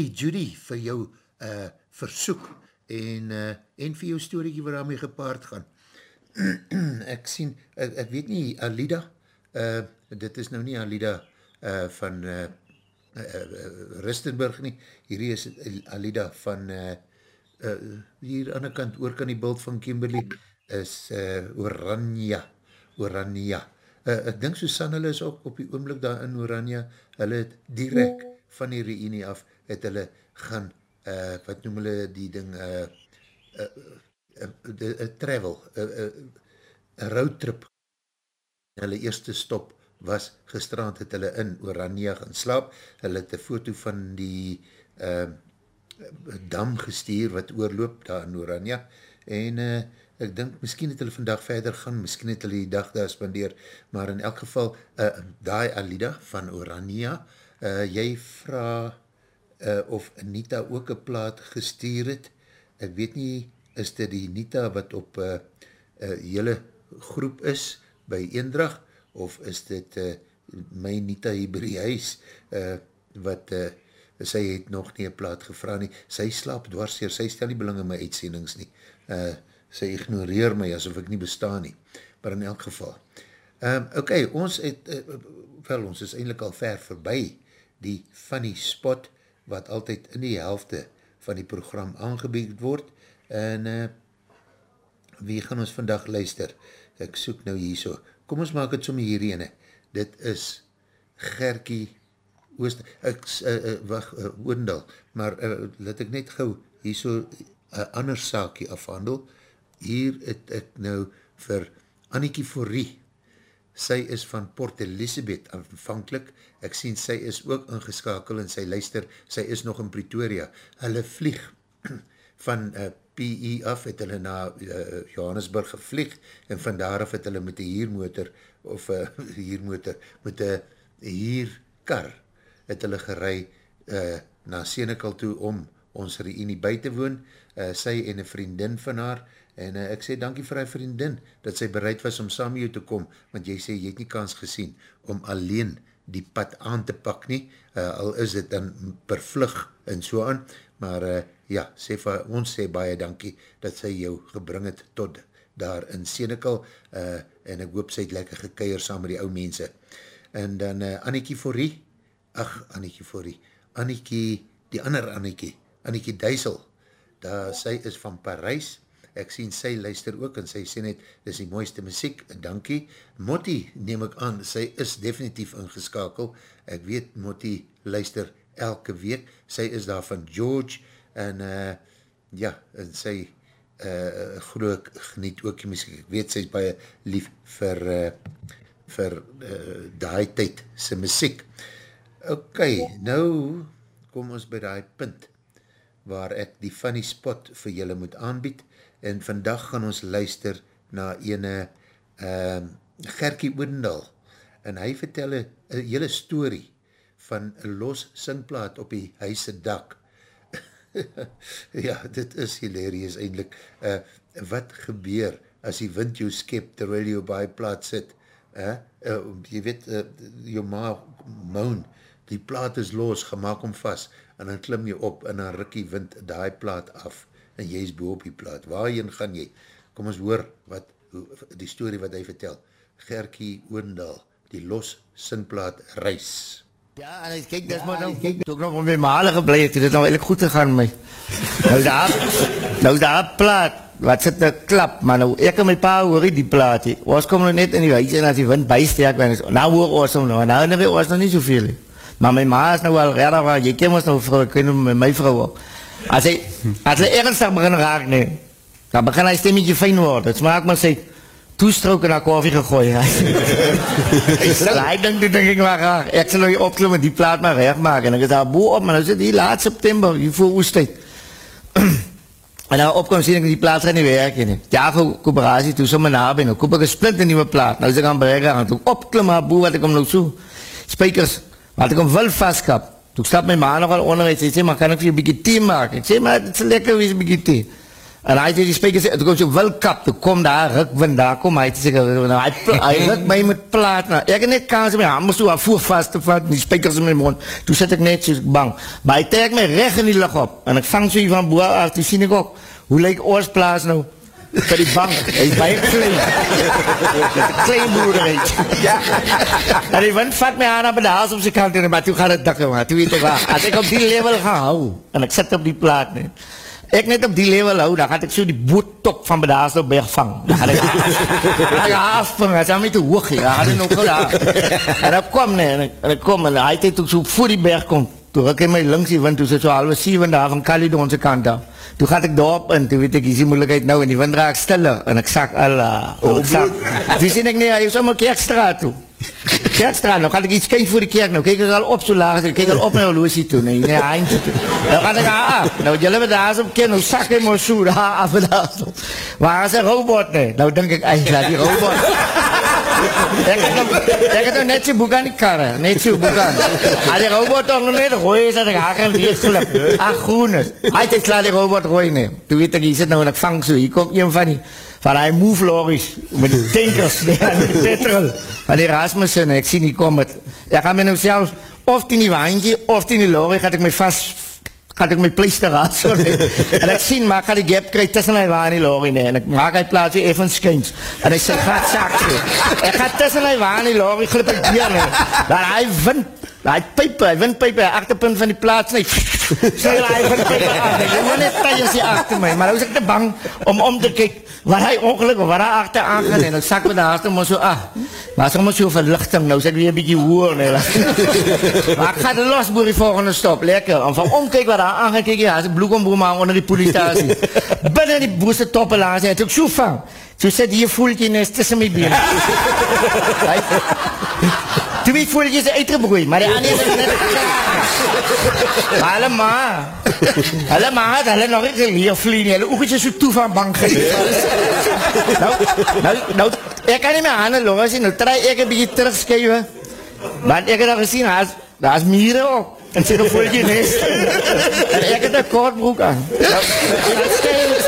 Dankie Judy vir jou uh, versoek en, uh, en vir jou storiekie wat daarmee gepaard gaan. ek sien, ek, ek weet nie, Alida, uh, dit is nou nie Alida uh, van uh, uh, Ristenburg nie, hierdie is Alida van uh, uh, hier aan die kant, oor kan die bult van Kimberley, is uh, Oranje, Oranje. Uh, ek dink Susanne hulle is ook op die oomlik daar in Oranje, hulle het direct van die reunie af, het hulle gaan, uh, wat noem hulle die ding, uh, uh, uh, travel, een uh, uh, roadtrip. Hulle eerste stop was gestrand, het hulle in Oranje gaan slaap, hulle het een foto van die uh, dam gestuur wat oorloop daar in Oranje, en uh, ek dink, miskien het hulle vandag verder gaan, miskien het hulle die dag daar spandeer, maar in elk geval, uh, daai Alida van Oranje, uh, jy vraag uh, of Anita ook een plaat gestuur het, ek weet nie, is dit die Anita wat op uh, uh, jylle groep is by Eendrag, of is dit uh, my Anita hier by die huis, uh, wat uh, sy het nog nie een plaat gevra nie, sy slaap dwars hier, sy stel nie belang in my uitsendings nie, uh, sy ignoreer my asof ek nie bestaan nie, maar in elk geval. Um, ok, ons het, uh, wel, ons is eindelijk al ver voorbij die funny spot, wat altyd in die helfte van die program aangebied word, en uh, wie gaan ons vandag luister? Ek soek nou hier so. Kom ons maak het som hier ene. Dit is Gerkie Oost, ek, uh, uh, wacht, uh, Oendal, maar uh, laat ek net gauw hier so een ander saakje afhandel. Hier het ek nou vir Annikie Forrie, sy is van Port Elizabeth aanvankelijk, ek sien sy is ook ingeskakel en sy luister, sy is nog in Pretoria. Hulle vlieg van uh, PE af, het hulle na uh, Johannesburg gevlieg en van daar af het hulle met die hiermotor, of uh, hiermotor, met die hierkar, het hulle gerei uh, na Senekal toe om ons reunie by te woon, uh, sy en een vriendin van haar, en uh, ek sê dankie vir hy vriendin, dat sy bereid was om saam jou te kom, want jy sê, jy het nie kans gesien, om alleen die pad aan te pak nie, uh, al is het dan per vlug en so aan, maar uh, ja, sê vir, ons sê baie dankie, dat sy jou gebring het tot daar in Senekal, uh, en ek hoop sy het lekker gekeier saam met die ou mense. En dan uh, Annikie Forrie, ach, Annikie Forrie, Annikie, die ander Annikie, Annikie Duisel, daar, sy is van Parijs, ek sien sy luister ook, en sy sê net, dis die mooiste muziek, dankie, Motti, neem ek aan, sy is definitief ingeskakel, ek weet, Motti luister elke week, sy is daar van George, en uh, ja, en sy uh, groot geniet ook die muziek, ek weet, sy is baie lief vir, uh, vir uh, die tyd sy muziek. Ok, nou kom ons by die punt, waar ek die funny spot vir julle moet aanbied, en vandag gaan ons luister na ene uh, Gerkie Oendal, en hy vertel een hele story van een los singplaat op die huise dak. ja, dit is hilarious eindelijk. Uh, wat gebeur as die wind jou skep terwijl jy op die plaat sit? Uh, uh, jy weet, uh, jou ma moan, die plaat is los, gemaak om vast, en dan klim jy op, en dan ruk die wind die plaat af, en jy is boop die plaat. Waarheen gaan jy? Kom ons hoor wat, die story wat hy vertel. Gerkie Oendal, die los singplaat reis. Ja, en ek kyk, dis ja, maar nou, kyk, toe ek nog om my male geblei het, dit nou eigenlijk goed gegaan my. nou daar, nou daar plaat, wat sit nou klap, maar nou, ek en my pa hoor die plaat, he. ons kom nou net in die huis, en as die wind bijsterk ben, nou hoor ons nou, nou nou weet ons nog nie soveel, he. maar my ma is nou wel redder, waar, jy ken ons nou vrou, ek ken my, my vrou ook, as hy, as hy ernstig begin raak, nee, dan begin hy stemmetje fijn worden, het smaak maar sy, toestrook in haar koffie gegooi, hy denk, dit denk ek maar graag, ek sal nou hier opklim en die plaat maar wegmaak, en ek is daar boe op, maar nou sit hier laat september, hier voor oestijd, En dan opkom sien ek die plaat gaan nie werk nie. Ja, vir koöperasie toe sommer naby nou. Koop ek 'n splinte nuwe plaat. Nou is ek aan bereik aan toe opklim maar boe wat ek hom nou so. Spykers, wat ek hom wil vaskap. Toe stap my ma nog al onder en sê maar kan ek vir 'n bietjie tee maak? Ek sê maar dit is lekker wie 'n bietjie tee. En hy het die spijkers, toe kom so wilkap, toe kom daar rukwind, daar kom hy, toe sê, ek, hy, pla- hy ruk my met plaat, nou, ek het net kans om my hamer so aan voer vast te vat, die spijkers in my mond, toe sit ek net so bang, maar hy trek my recht in die lucht op, en ek vang so hier van boer af, toe sien ek ook, hoe lyk Oosplaas nou, vir die bank, hy is baie klein, dit is een klein boerderheid, ja, en die wind vat my aan op de hals op sy kant, en, maar toe gaat het dikker, maar toe weet ek waar, as ek op die level gaan hou, en ek sit op die plaat, nee, Ek net op die level hou, dan gaat ek so die boottop van Bedaaselberg vang. Dan gaat ek, dan gaat ek afvang, dat is al nie te hoog, he. dan gaat ek nog gauw daar. En ek kom nee, en ek, en ek kom, en hy het toe so voor die berg kom, toe ek in my links die wind, toe sit so halwe 7 daar van Caledonse kant af. Toe gaat ek daarop in, toe weet ek, hier is die moeilijkheid nou, en die wind raak stiller, en ek sak, Allah, oh, ek sak. Toe sien ek nie, hy is my kerkstraat toe. Kerkstraat, nou gaan ek iets kyk voor die kerk, nou kyk ek al op so laag, ek kyk al op my horlosie toe, nee, nee, eindje toe. Nou gaan ek aan af, nou jylle met daar op ken, nou sak hy maar so daar af en daar. Waar is een robot, nee? Nou denk ek, ey, laat die robot. Ek het nog- ek het nog net so boek aan die karre, net so boek aan. Al die robot toch nog net rooi is, dat ek haar en weer glip. Ach, groen is. Hij het klaar die robot rooi neem. Toen weet ek, hier zit nou en ik vang zo, hier komt een van die, van die move lorries, met die tankers, die aan die petrol, van die Rasmussen, ik zie die kom het. Ja, ga me nou zelfs, of in die waantje, of in die lorry, gaat ik me vast gaat ek my pleister raad so en ek sien ek gaan die gap kry tussen hy waar en die lorry nee. En ek maak hy plaas weer effens skuins. En hy sê gaat sak so ek gaan tussen hy waar en die lorry glip ek deur nee. Dan hy wind hy pype hy windpype hy agterpunt van die plaas nee. Sê hy windpype af ek wil net tydens hier agter my maar is ek te bang om om te kyk waar hy ongeluk of waar hy agter aangaan en dan sak met daar agter maar so ah maar sommer so verligting nou ek weer 'n bietjie hoor nee. Maar ek gaan los boer die volgende stop lekker. En van omkyk wat daar aangaan kyk jy as 'n bloekomboom aan onder die politasie binne die boese toppe laas het ek so vang. So sit hier voeltjie nes tussen my bene Toe weet voel jy sy uitgebroei, maar die ander is net Maar hulle ma, hulle ma het hulle nog nie geleer vlie nie, hulle oogjes is so toe van bang gewees. nou, nou, nou, ek kan nie my handen los nie, nou try ek een bietjie terugskuive, want ek het al gesien, daar is, daar is mieren ook, en sê nou voel jy nes, en ek het een kort broek aan. Nou, dat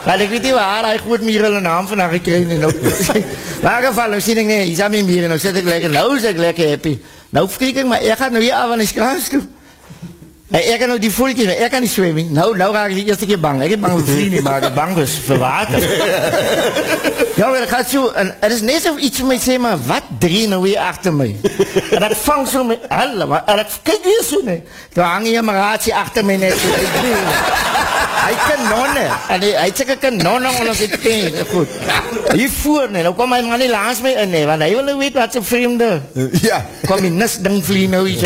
skyn, Want ek weet nie waar hy goed mier hulle naam vandag gekry nie. Nou, maar in geval, nou sien ek nee, hier is aan my mier, nou sit ek lekker, nou is ek lekker happy. Nou freak ek, maar ek gaat nou hier af aan die skraas toe. En ek kan nou die voeltjes, maar ek kan niet zwemmen. Nou, nou raak ik de eerste keer bang. Ik heb bang voor vrienden, maar ik ben bang dus voor water. ja, maar het gaat zo, en het is net of iets van mij zegt, maar wat drie nou weer achter mij? en dat vangt zo met, alle, maar, en dat, kijk weer zo, nee. Toen hang je een raadje achter mij net Ik bedoel, Hij kanonnen. En hij, hij zegt kanonnen onder zijn teen. Goed. Hier voer, nee. Nou kom hij maar niet langs mij in, nee. Want hij wil niet weten wat zijn vreemde. Ja. Kom je nis ding vliegen nou iets.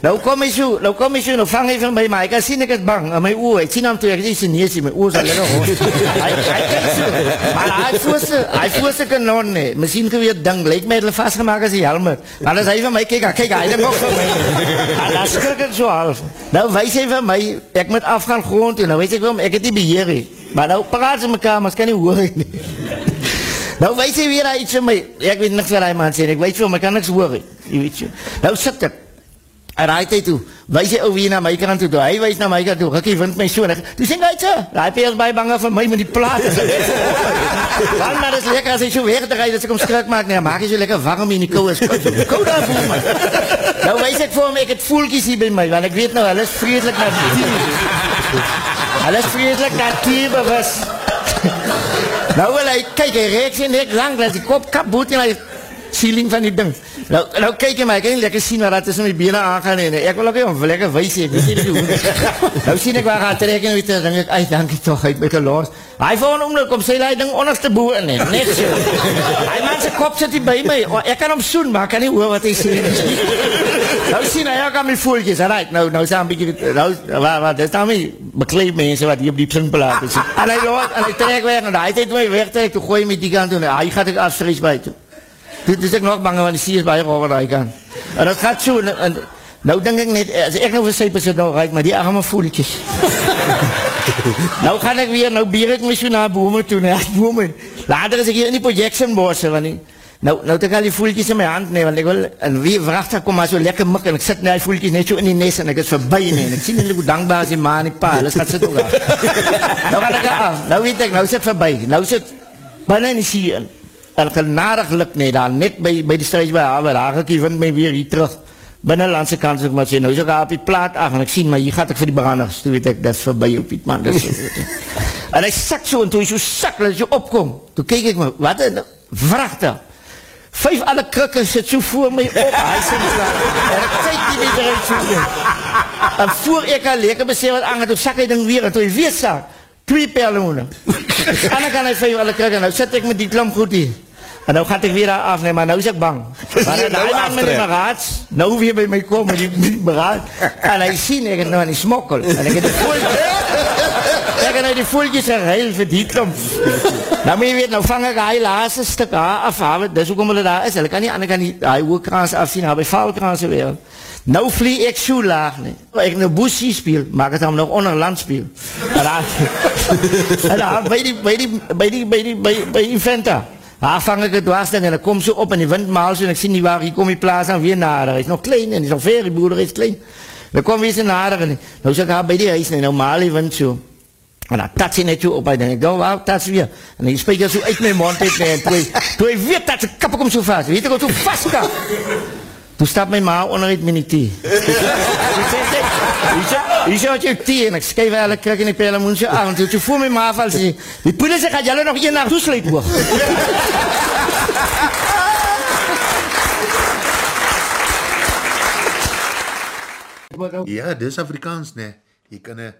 nou kom hij zo, nou kom hij zo, nou vang hij van mij, maar ik kan zien ik is bang. En mijn oor, ik zie hem toe, ik zie zijn neus, mijn oor zal er nog Hij, hij kijkt zo. Maar ze, hij voert ze kanon, nee. Misschien kun je het ding, lijkt mij het vastgemaakt als een helmet. Maar dan hij van mij, kijk, kijk, hij heeft ook van mij. En dan schrik ik zo half. Nou wijs hij van mij, ik moet afgaan gewoon toe, nou weet ik wel, ik heb die beheer. he. Maar nou praat ze elkaar, maar ze kan niet horen. nie. Nou weet jy weer iets van my. Ek weet niks wat hy man nie. Ek weet veel, maar ek kan niks nie. Jy weet jy. Nou sit ek. En hy toe. Wys hy ou weer na my kant toe. toe. Hy wys na my kant toe. Ek vind my so. ek- Toe sê hy so. Hy peers baie bang vir my met die plaat. Maar is lekker as hy so weg te ry dat ek hom skrik maak. Nee, maak hy so lekker warm in die koue. Kou daar voel my. Nou wys ek vir hom ek het voeltjies hier by my want ek weet nou hulle is vreeslik natuur. Hulle is vreeslik natuurbewus. Nou wil hy, kyk, hy reek sy nek lang, dat die kop kapot en hy ceiling van die ding. Nou, nou kyk hy my, ek kan nie lekker sien wat dat tussen my bene aangaan en ek wil ook nie om lekker wys hê, ek weet nie hoe. nou sien ek waar gaan trek en weet, dan ek, ai, dankie toch, hy het my geloos. Hy volgende oomlik kom sy die ding onderste boe in, net so. Hy man sy kop sit by my, oh, ek kan hom soen, maar ek kan nie hoor wat hy sê. nie. nou sien hy, ek aan my voeltjes, alright, nou, nou is hy een beetje, nou, waar, waar, dit is nou my bekleed mense wat hier op die singplaat is. En hy loop, en hy trek weg, en hy het my wegtrek, toe gooi my die kant toe, hy gaat ek afstreeks buiten. Dit is ek nog bang, want die see is baie rover daai kant. En dat gaat so, en, en nou denk ek net, as ek nou vir sy besit nou rijd, maar die arme voeltjes. nou gaan ek weer, nou bier ek my so na bome toe, na bome. Later is ek hier in die projection bosse, want die, Nou, nou het ek al die voeltjies in my hand nee, want ek wil, en wie vrachtig kom maar so lekker mik, en ek sit net die voeltjies net so in die nes, en ek is voorbij nee, en ek sien net hoe dankbaar is die ma en die pa, hulle gaat sit ook af. nou gaan ek af, nou weet ek, nou sit voorbij, nou sit binnen in die see in, en genadig luk nee, daar net by, by die strijd by haar, daar ek die wind my weer hier terug, binnenlandse kant, ek maar sê, nou is ek op die plaat af, en ek sien, maar hier gaat ek vir die branders, toe weet ek, dat is voorbij op die man, is so, en hy sak so, en toe hy so sak, hy so opkom, toe kyk ek my, wat een vrachtig, Vijf alle krikken zit zo voor mij op. Hij zit klaar. En ik kijk die niet eruit zo in. En voor ik al lekker besef wat aan, toen zak hij dan weer. En toen hij weer zag, twee perlemoenen. en dan kan hij vijf alle krikken. Nou zet ik met die klomp goed hier. En nou gaat ik weer daar afnemen, maar nou is ik bang. Maar nou maakt me niet meer raad. Nou weer bij mij komen, die niet meer raad. En hij ziet ik het nou aan die smokkel. En ik heb de voeltjes. Ik heb nou die voeltjes heel verdiend klomp. Nou moet je weet, nou vang ik hij laatste stuk aan, afhalen. Dat is ook omdat het daar is. Ik kan niet aan de kant niet hij oerkrans afzien, hij bij valkransen weer. Nou vlieg ik zo laag. Nee. Als ik een boesie speel, maak het dan nog onder land speel. En dan, en dan bij die, bij die, bij die, bij die, bij, bij die venta. Daar vang ik het dwars en dan kom ze op en die wind maalt zo en ik zie niet waar, ik kom in plaats en weer nader. Hij is nog klein en hij is nog ver, die boerder is klein. Dan kom weer ze nader en nou zeg ik, ah, bij die huis, en normaal die wind zo. En dan tat ze net zo op, en dan denk ik, wauw, tat ze weer. En dan spreekt hij zo uit mijn mond, uit, en toen hij- weer tat, zijn kap komt zo vast. Weet je wat zo vast kan? Toen staat mijn ma onder het. Hier zit je thee en ik schreef eigenlijk krijg in de pelemoensje aan. Toen toen voel mijn ma van ze. Die poelen zich gaat jullie nog hier naartoe slepen hoor. Ja, dis Afrikaans, ne. Jy kan een,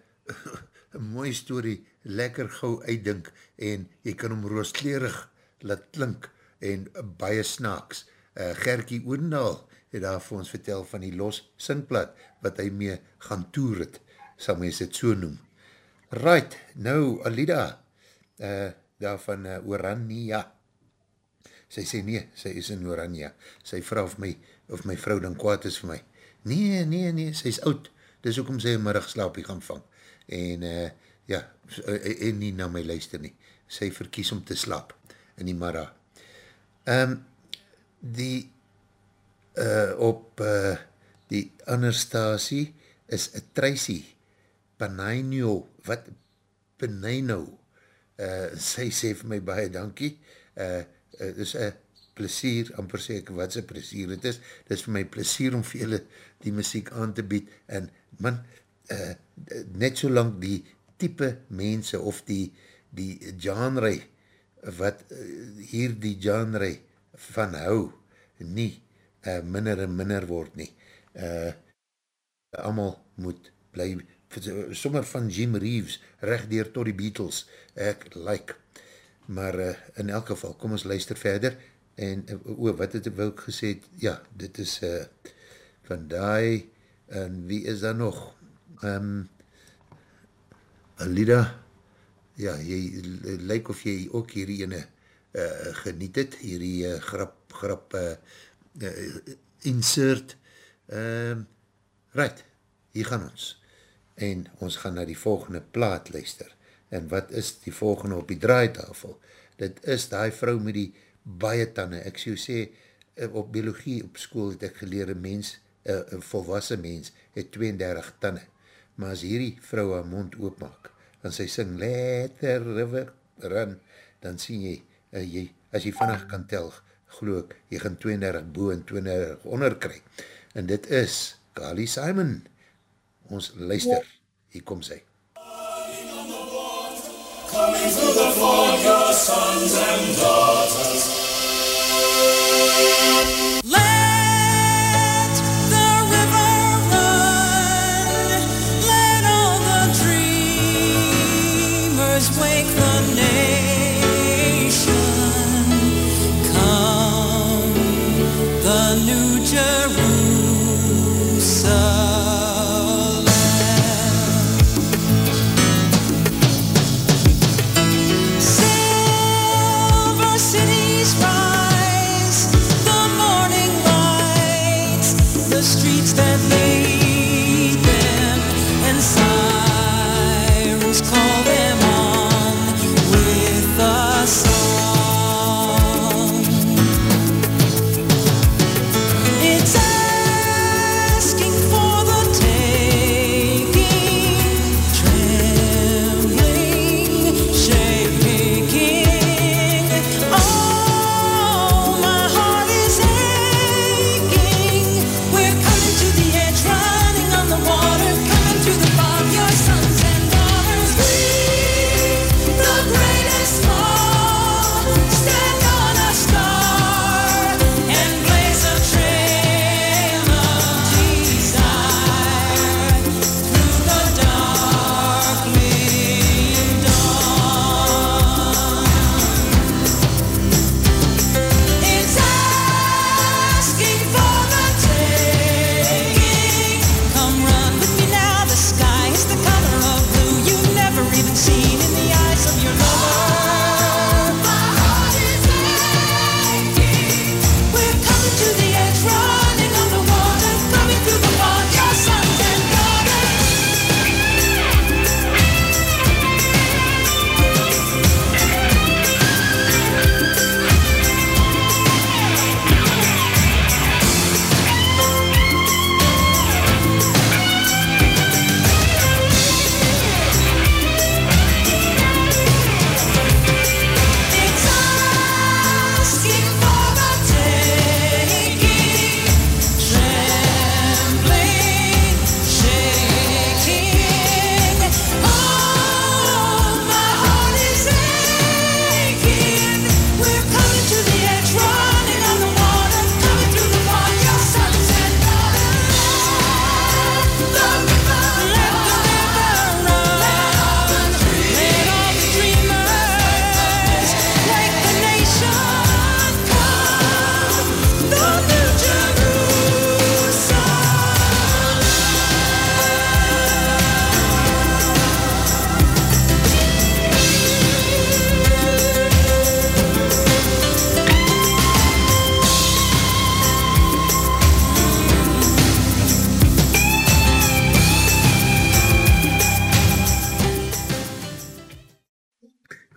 een mooie story lekker gauw uitdink en jy kan hom rooskleurig laat klink en baie snaaks. Uh, Gerkie Oendal het daar vir ons vertel van die los singplat wat hy mee gaan toer het, sal mens het so noem. Right, nou Alida, uh, daar van uh, Orania. Sy sê nee, sy is in Orania. Sy vraag of my, of my vrou dan kwaad is vir my. Nee, nee, nee, sy is oud. Dis ook om sy een middagslaapie gaan vang. En uh, ja, en nie na my luister nie. Sy verkies om te slaap in die middag. Um, die uh, op uh, die ander stasie is Tracy Panaino, wat Panaino, uh, sy sê vir my baie dankie, uh, uh, is een plesier, amper sê ek wat sy plesier het is, dit is vir my plesier om vir julle die muziek aan te bied, en man, uh, net so lang die type mense, of die, die genre, wat uh, hier die genre van hou, nie uh, minder en minder word nie. Uh, allemaal moet bly, sommer van Jim Reeves, rechtdeer tot die Beatles, ek like. Maar uh, in elk geval, kom ons luister verder, en uh, o, wat het ek wil gesê, ja, dit is uh, van die, en wie is daar nog? Um, Alida, ja, jy lyk of jy ook hierdie ene uh, geniet het, hierdie uh, grap, grap uh, uh, insert. Um, right, hier gaan ons. En ons gaan na die volgende plaat luister. En wat is die volgende op die draaitafel? Dit is die vrou met die baie tanden. Ek sê, sê uh, op biologie op school het ek geleer, een mens, uh, een volwassen mens, het 32 tanden. Maar as hierdie vrou haar mond oopmaak, en sy sing, let the river run, dan sien jy, uh, jy as jy vannig kan tel, geloof ek, jy gaan 32 boe en 32 onder kry. En dit is Carly Simon. Ons luister, hier kom sy. Coming through the fog, your sons and daughters.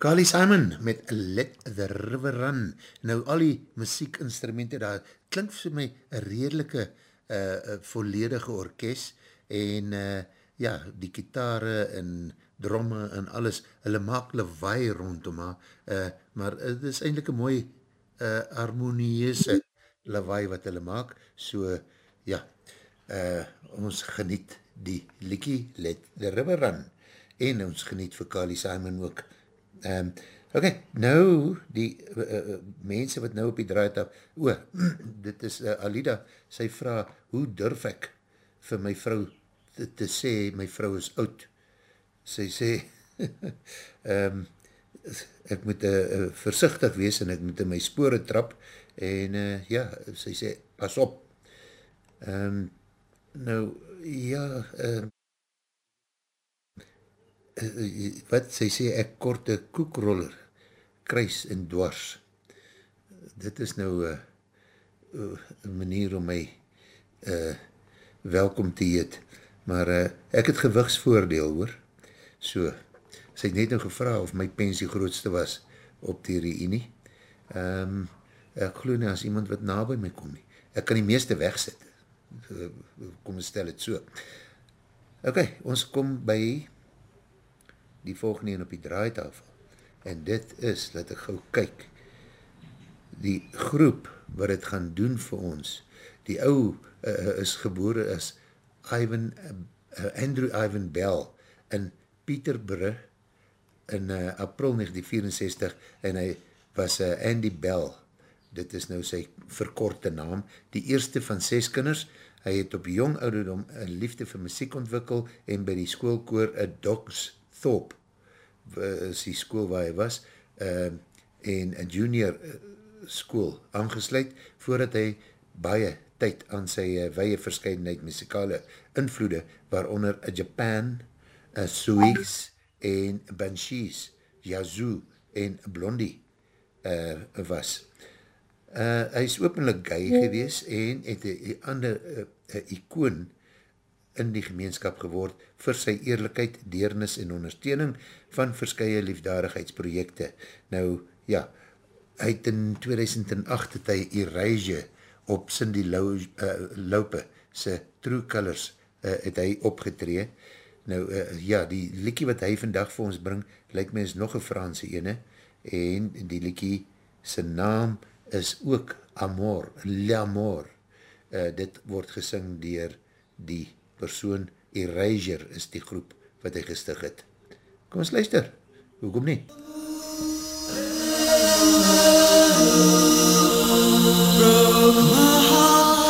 Carly Simon met Let the River Run. Nou al die muziekinstrumenten daar, klink vir my een redelike uh, volledige orkest en uh, ja, die kitare en dromme en alles, hulle maak lawaai rondom haar, uh, maar het is eindelijk een mooi uh, harmonieuse lawaai wat hulle maak, so ja, uh, ons geniet die liekie Let the River Run en ons geniet vir Carly Simon ook. Um, ok, nou die uh, uh, mense wat nou op die draaitap, o, dit is uh, Alida, sy vraag, hoe durf ek vir my vrou te, te sê, my vrou is oud? Sy sê, um, ek moet uh, uh, versichtig wees en ek moet in my spore trap en uh, ja, sy sê, pas op. Um, nou, ja, uh, wat sy sê, ek kort een koekroller, kruis en dwars. Dit is nou uh, uh, een manier om my uh, welkom te eet. Maar uh, ek het gewigsvoordeel hoor. So, sy het net nou gevra of my pensie grootste was op die reunie. Um, ek geloof nie as iemand wat na by my kom nie. Ek kan die meeste wegsit. Kom stel het so. Ok, ons kom by die volgende een op die draaitafel. En dit is, dat ek gauw kyk, die groep wat het gaan doen vir ons, die ou uh, is gebore as Ivan, uh, Andrew Ivan Bell in Peterborough in uh, april 1964 en hy was uh, Andy Bell, dit is nou sy verkorte naam, die eerste van ses kinders, hy het op jong ouderdom een liefde vir muziek ontwikkel en by die schoolkoor a Dogs Thorpe, is die school waar hy was, uh, en een junior uh, school aangesluit, voordat hy baie tyd aan sy uh, weie verscheidenheid muzikale invloede, waaronder a Japan, a Suisse en Banshees, Yazoo en Blondie uh, was. Uh, hy is openlik gay ja. gewees en het een ander uh, icoon in die gemeenskap geword vir sy eerlijkheid, deernis en ondersteuning van verskye liefdadigheidsprojekte. Nou, ja, hy het in 2008 het hy Erasure op Cindy Lau, uh, Laupe sy True Colors uh, het hy opgetree. Nou, uh, ja, die liekie wat hy vandag vir ons bring, lyk my is nog een Franse ene, en die liekie, sy naam is ook Amor, L'Amor. Uh, dit word gesing dier die persoon Erasure is die groep wat hy gestig het. Kom ons luister, hoekom nie? Broke my heart,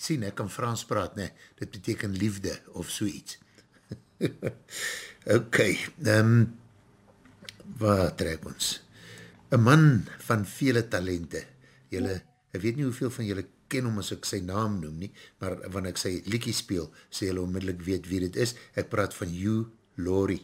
sien, ek kan Frans praat, nee, dit beteken liefde of soeits. ok, um, waar trek ons? Een man van vele talente, jylle, ek weet nie hoeveel van jylle ken hom as ek sy naam noem nie, maar wanneer ek sy liekie speel, sê jylle onmiddellik weet wie dit is, ek praat van Hugh Laurie.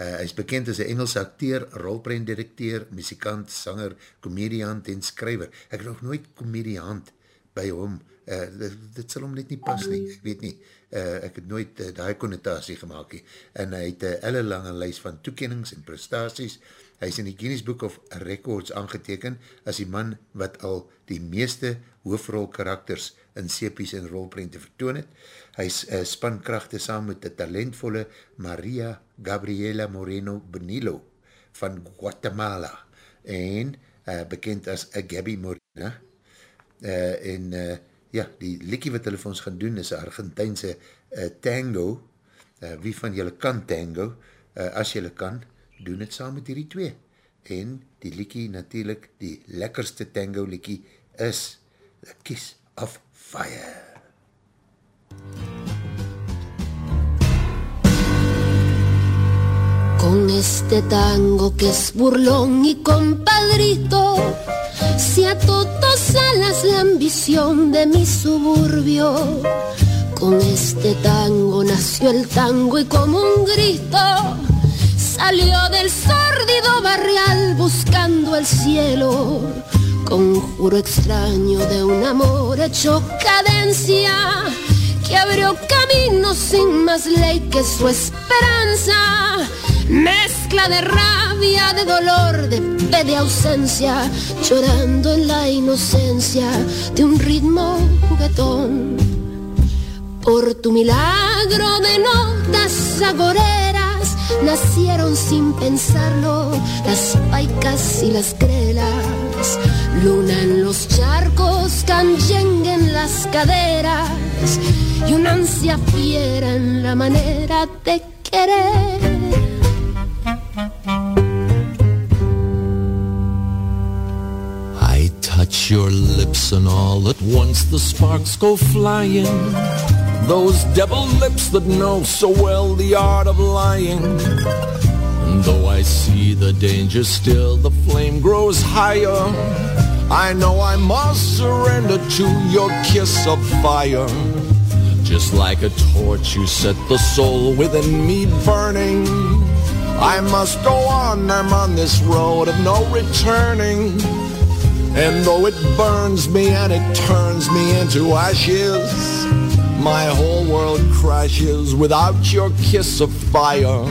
Uh, hy is bekend as een Engelse acteur, rolpreindirekteur, muzikant, sanger, komediant en skryver. Ek het nog nooit komediant by hom, uh, dit, dit sal hom net nie pas nie, ek weet nie, uh, ek het nooit uh, die connotatie gemaakt nie, en hy het een hele lange lijst van toekennings en prestaties, hy is in die Guinness Book of Records aangeteken as die man wat al die meeste hoofrol karakters in sepies en rolprente vertoon het. Hy is uh, spankrachte saam met die talentvolle Maria Gabriela Moreno Benilo van Guatemala en uh, bekend as uh, Gabby Morena. Uh, en uh, ja, die liekie wat hulle vir ons gaan doen is Argentijnse uh, tango. Uh, wie van julle kan tango? Uh, as julle kan, doen het saam met hierdie twee. En die liekie natuurlijk, die lekkerste tango liekie is Kiss of Fire. Con este tango que es burlón y compadrito, se ató dos alas la ambición de mi suburbio. Con este tango nació el tango y como un grito salió del sórdido barrial buscando el cielo. Conjuro extraño de un amor hecho cadencia que abrió camino sin más ley que su esperanza. Mezcla de rabia, de dolor, de fe, de ausencia, llorando en la inocencia de un ritmo juguetón. Por tu milagro de notas agoreras nacieron sin pensarlo las paicas y las grelas. Luna en los charcos, en las caderas y una ansia fiera en la manera de querer. I touch your lips and all at once the sparks go flying. Those devil lips that know so well the art of lying. Though I see the danger still, the flame grows higher. I know I must surrender to your kiss of fire. Just like a torch, you set the soul within me burning. I must go on, I'm on this road of no returning. And though it burns me and it turns me into ashes, my whole world crashes without your kiss of fire.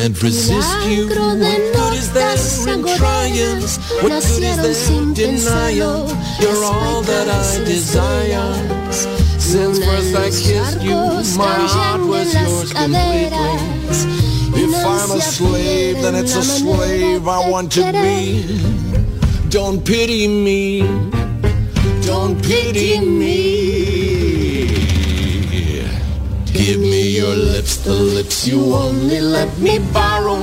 Can't resist you. Milagro de What good is there notas in trying? agoreras What good is nacieron there sin in denying? pensarlo You're las all that paicas I y las desire. grelas. Since Luna first en I los kissed you, charcos, my heart canyengue was en yours las caderas y If una I'm a ansia slave, fiera then en it's la a manera slave I de want to querer. be. Don't pity me. Don't pity me. Lips, the lips you only let me borrow.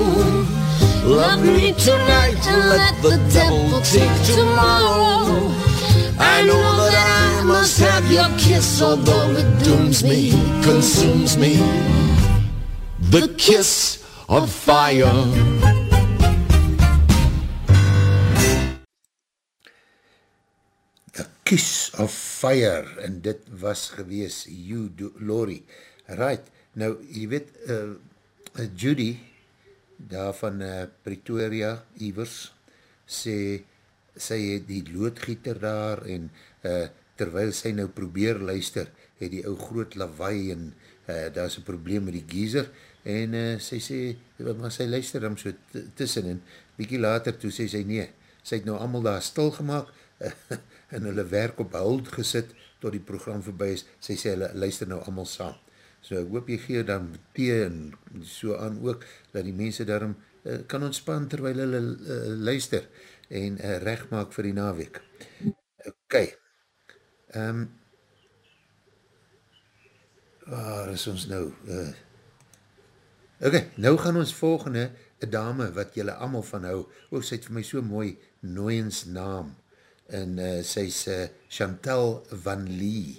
Love me tonight and let the devil take tomorrow. I know that I must have your kiss, although it dooms me, consumes me. The kiss of fire. Kiss of Fire, en dit was gewees Hugh Do- Laurie. Right, nou, jy weet, uh, Judy, daar van uh, Pretoria, Ivers, sê, sy het die loodgieter daar en uh, terwyl sy nou probeer luister, het die ou groot lawaai en uh, daar is een probleem met die geyser en uh, sy sê, maar sy luister hem so tussen en bykie later toe sê sy nee, sy het nou allemaal daar stil gemaakt en hulle werk op hold gesit tot die program voorbij is, sy sê hulle luister nou allemaal saam. So ek hoop jy gee dan thee en so aan ook, dat die mense daarom uh, kan ontspan terwijl hulle uh, luister en uh, recht maak vir die naweek. Ok. Um, waar is ons nou? Uh, ok, nou gaan ons volgende, een dame wat jylle allemaal van hou, ook sy het vir my so mooi nooiens naam, en uh, sy is uh, Chantal Van Lee.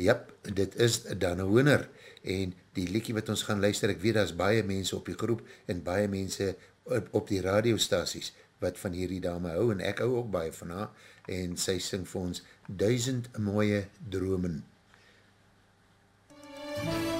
Jap, dit is dan een hoener, en die liekie wat ons gaan luister, ek weet, daar is baie mense op die groep, en baie mense op, op die radiostaties, wat van hierdie dame hou, en ek hou ook baie van haar, en sy sing vir ons duizend mooie dromen. Duizenden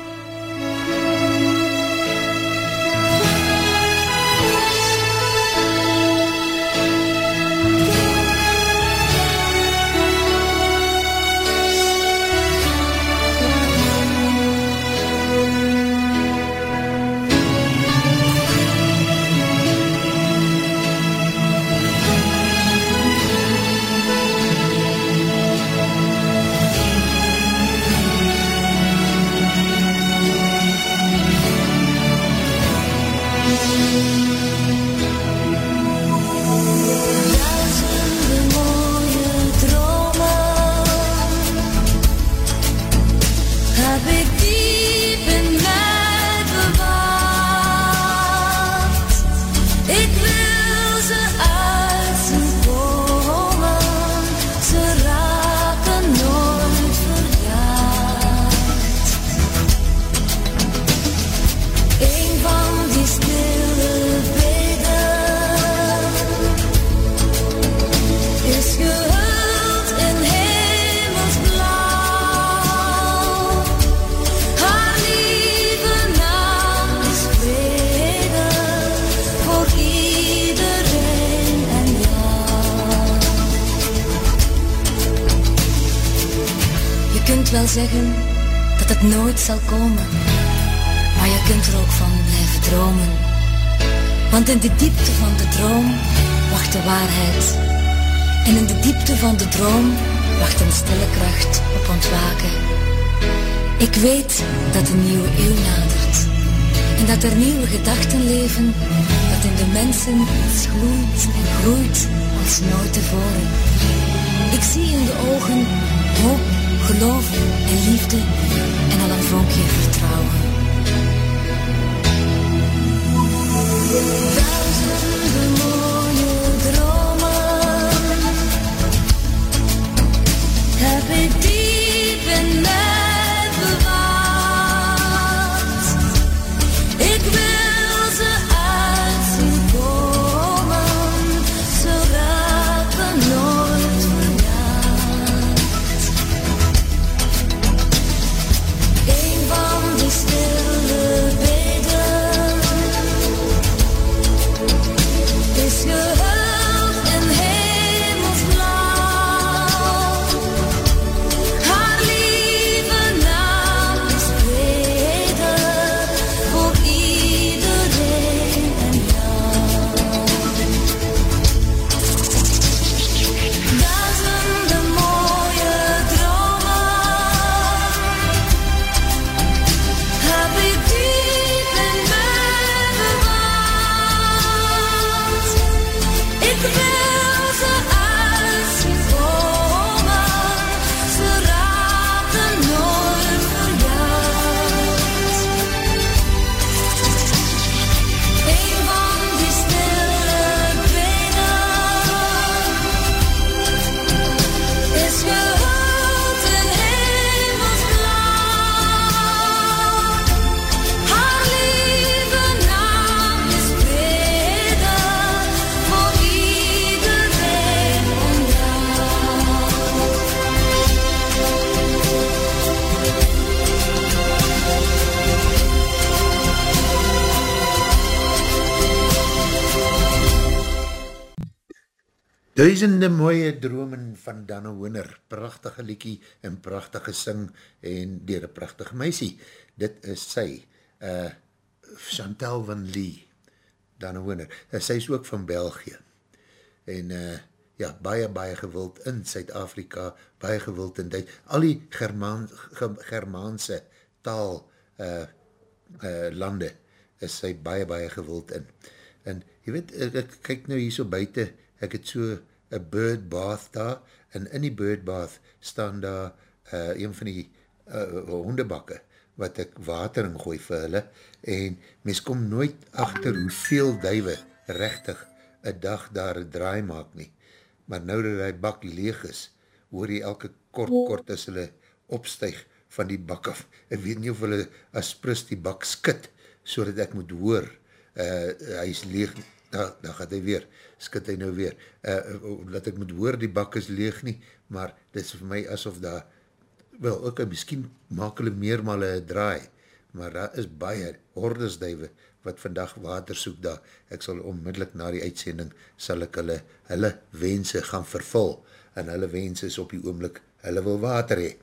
zeggen dat het nooit zal komen, maar je kunt er ook van blijven dromen. Want in de diepte van de droom wacht de waarheid. En in de diepte van de droom wacht een stille kracht op ontwaken. Ik weet dat een nieuwe eeuw nadert. En dat er nieuwe gedachten leven. Dat in de mensen gloeit en groeit als nooit tevoren. Ik zie in de ogen hoop, geloof liefde. En al een vonkje vertrouwen. Duisende mooie dromen van Dana Hoener, prachtige liekie en prachtige sing en dier een prachtige meisie. Dit is sy, uh, Chantal van Lee, Dana Hoener. Uh, sy is ook van België. En uh, ja, baie, baie gewild in Suid-Afrika, baie gewild in Duits. Al die Germaan, Germaanse taal uh, uh, lande is sy baie, baie gewild in. En jy weet, ek, ek kyk nou hier so buiten, ek het so een bird bath daar, en in die bird bath staan daar uh, een van die uh, hondebakke, wat ek water in gooi vir hulle, en mens kom nooit achter hoeveel duive rechtig een dag daar een draai maak nie. Maar nou dat die bak leeg is, hoor jy elke kort kort as hulle opstuig van die bak af. Ek weet nie of hulle as pris die bak skit, so dat ek moet hoor, uh, hy is leeg, dan, dan gaat hy weer, skit hy nou weer. Uh, dat ek moet hoor, die bak is leeg nie, maar dit is vir my asof daar, wel, okay, miskien maak hulle meermale draai, maar daar is baie hordesduive wat vandag water soek daar. Ek sal onmiddellik na die uitsending, sal ek hulle, hulle wense gaan vervul, en hulle wense is op die oomlik, hulle wil water hee.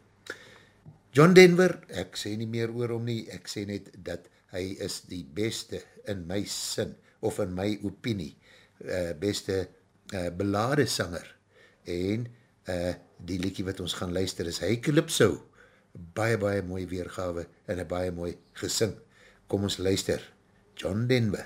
John Denver, ek sê nie meer oor om nie, ek sê net dat hy is die beste in my sin, of in my opinie, uh, beste uh, belade sanger, en uh, die liekie wat ons gaan luister is Hy Calypso, baie baie mooi weergawe, en een baie mooi gesing. Kom ons luister, John Denver.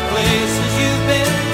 The places you've been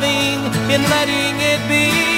loving in letting it be.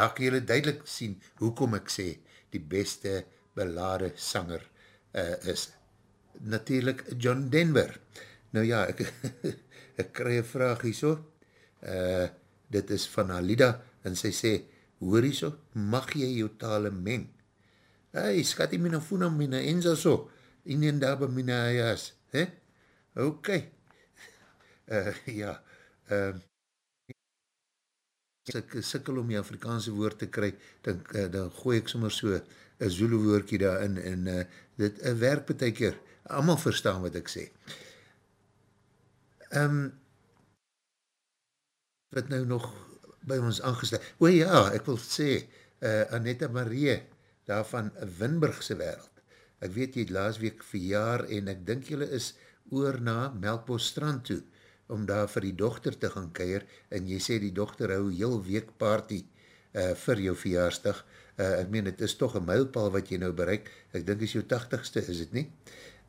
Daar kan julle duidelik sien, hoekom ek sê, die beste belade sanger uh, is natuurlijk John Denver. Nou ja, ek, ek kry een vraag hier so. Uh, dit is van Alida en sy sê, hoor hier so, mag jy jou tale meng? Hey, skat die mina funa mina enza so, inien daar by mina ajas. He? Ok. Uh, ja, uh, as ek sikkel om die Afrikaanse woord te kry, dan, uh, dan gooi ek sommer so een Zulu woordkie daar in en uh, dit uh, werk betek keer, allemaal verstaan wat ek sê. Um, wat nou nog by ons aangestel, o ja, ek wil sê, uh, Annette Marie, daar van Winburgse wereld, ek weet jy het laas week verjaar en ek dink jylle is oor na Melkbos strand toe, om daar vir die dochter te gaan keir, en jy sê die dochter hou heel week party uh, vir jou verjaarsdag, uh, ek meen, het is toch een mijlpaal wat jy nou bereik, ek dink is jou tachtigste, is het nie?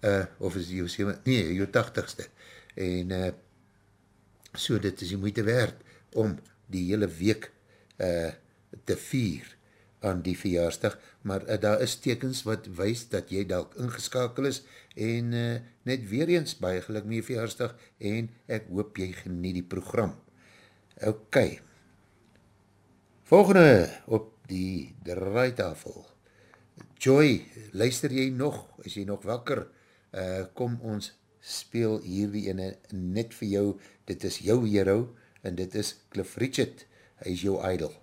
Uh, of is jou, nee, jou tachtigste, en uh, so dit is die moeite werd, om die hele week uh, te vier, aan die verjaarsdag, maar uh, daar is tekens wat wees dat jy dalk ingeskakel is en uh, net weer eens baie geluk met jy verjaarsdag en ek hoop jy genie die program. Ok, volgende op die draaitafel. Joy, luister jy nog, is jy nog wakker, uh, kom ons speel hierdie ene net vir jou, dit is jou hero en dit is Cliff Richard, hy is jou idol.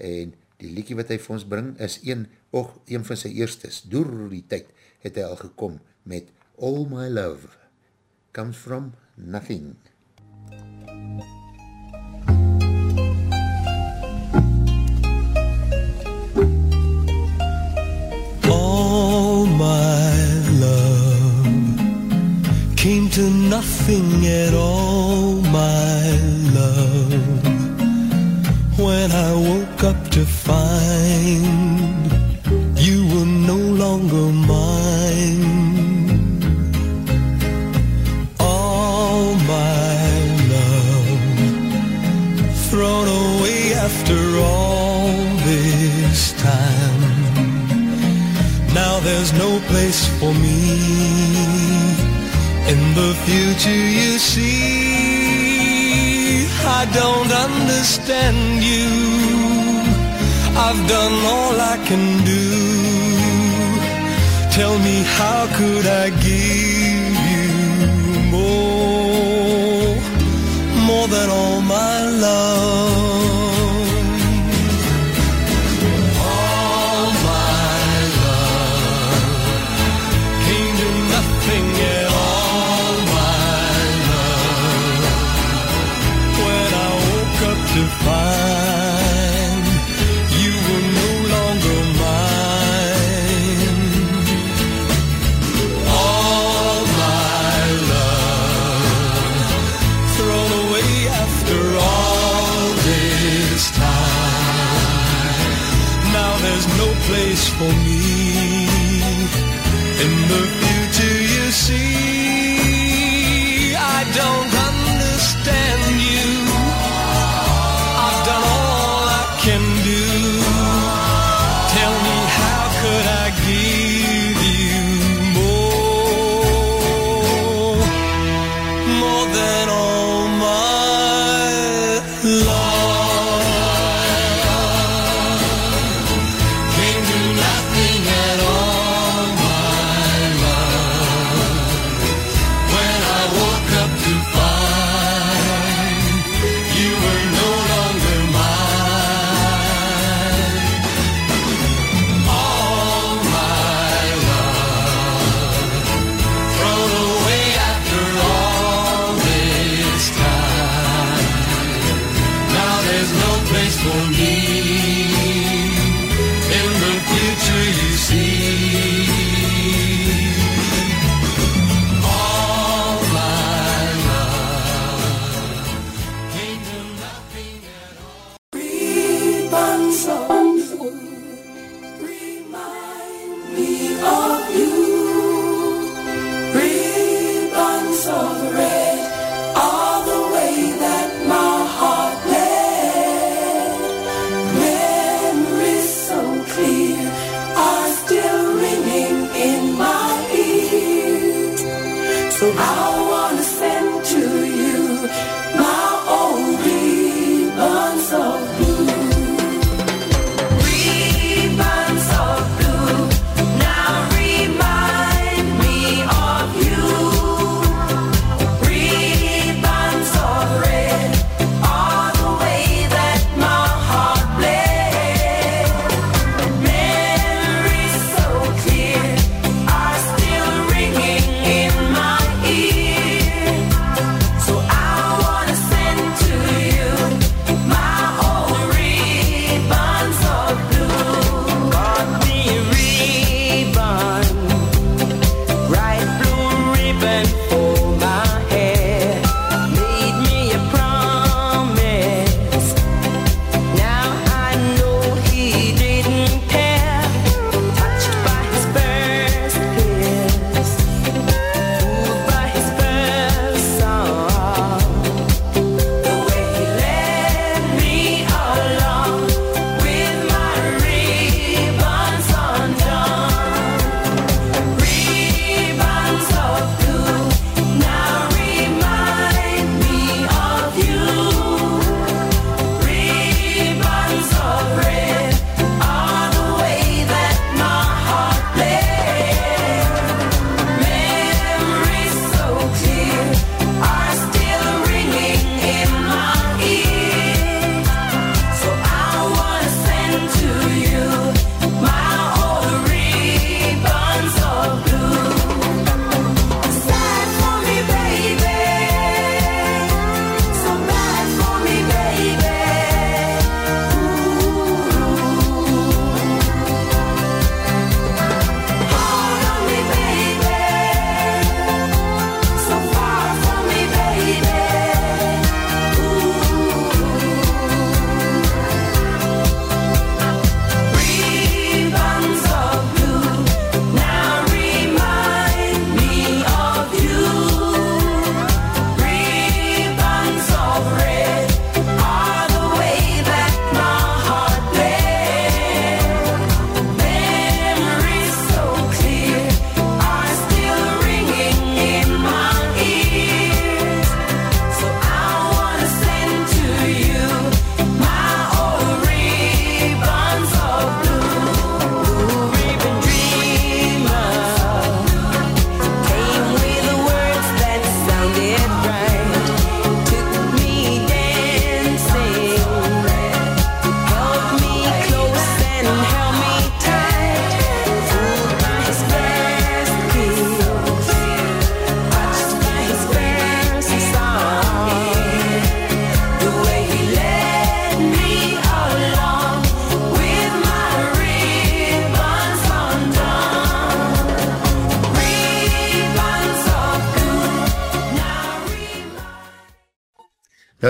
En die liekie wat hy vir ons bring is een, och, een van sy eerstes, door die tyd het hy al gekom met All My Love Comes From Nothing. All my love came to nothing at all, my love when I woke up to find you were no longer mine. There's no place for me in the future you see. I don't understand you. I've done all I can do. Tell me, how could I give you more, more than all my love?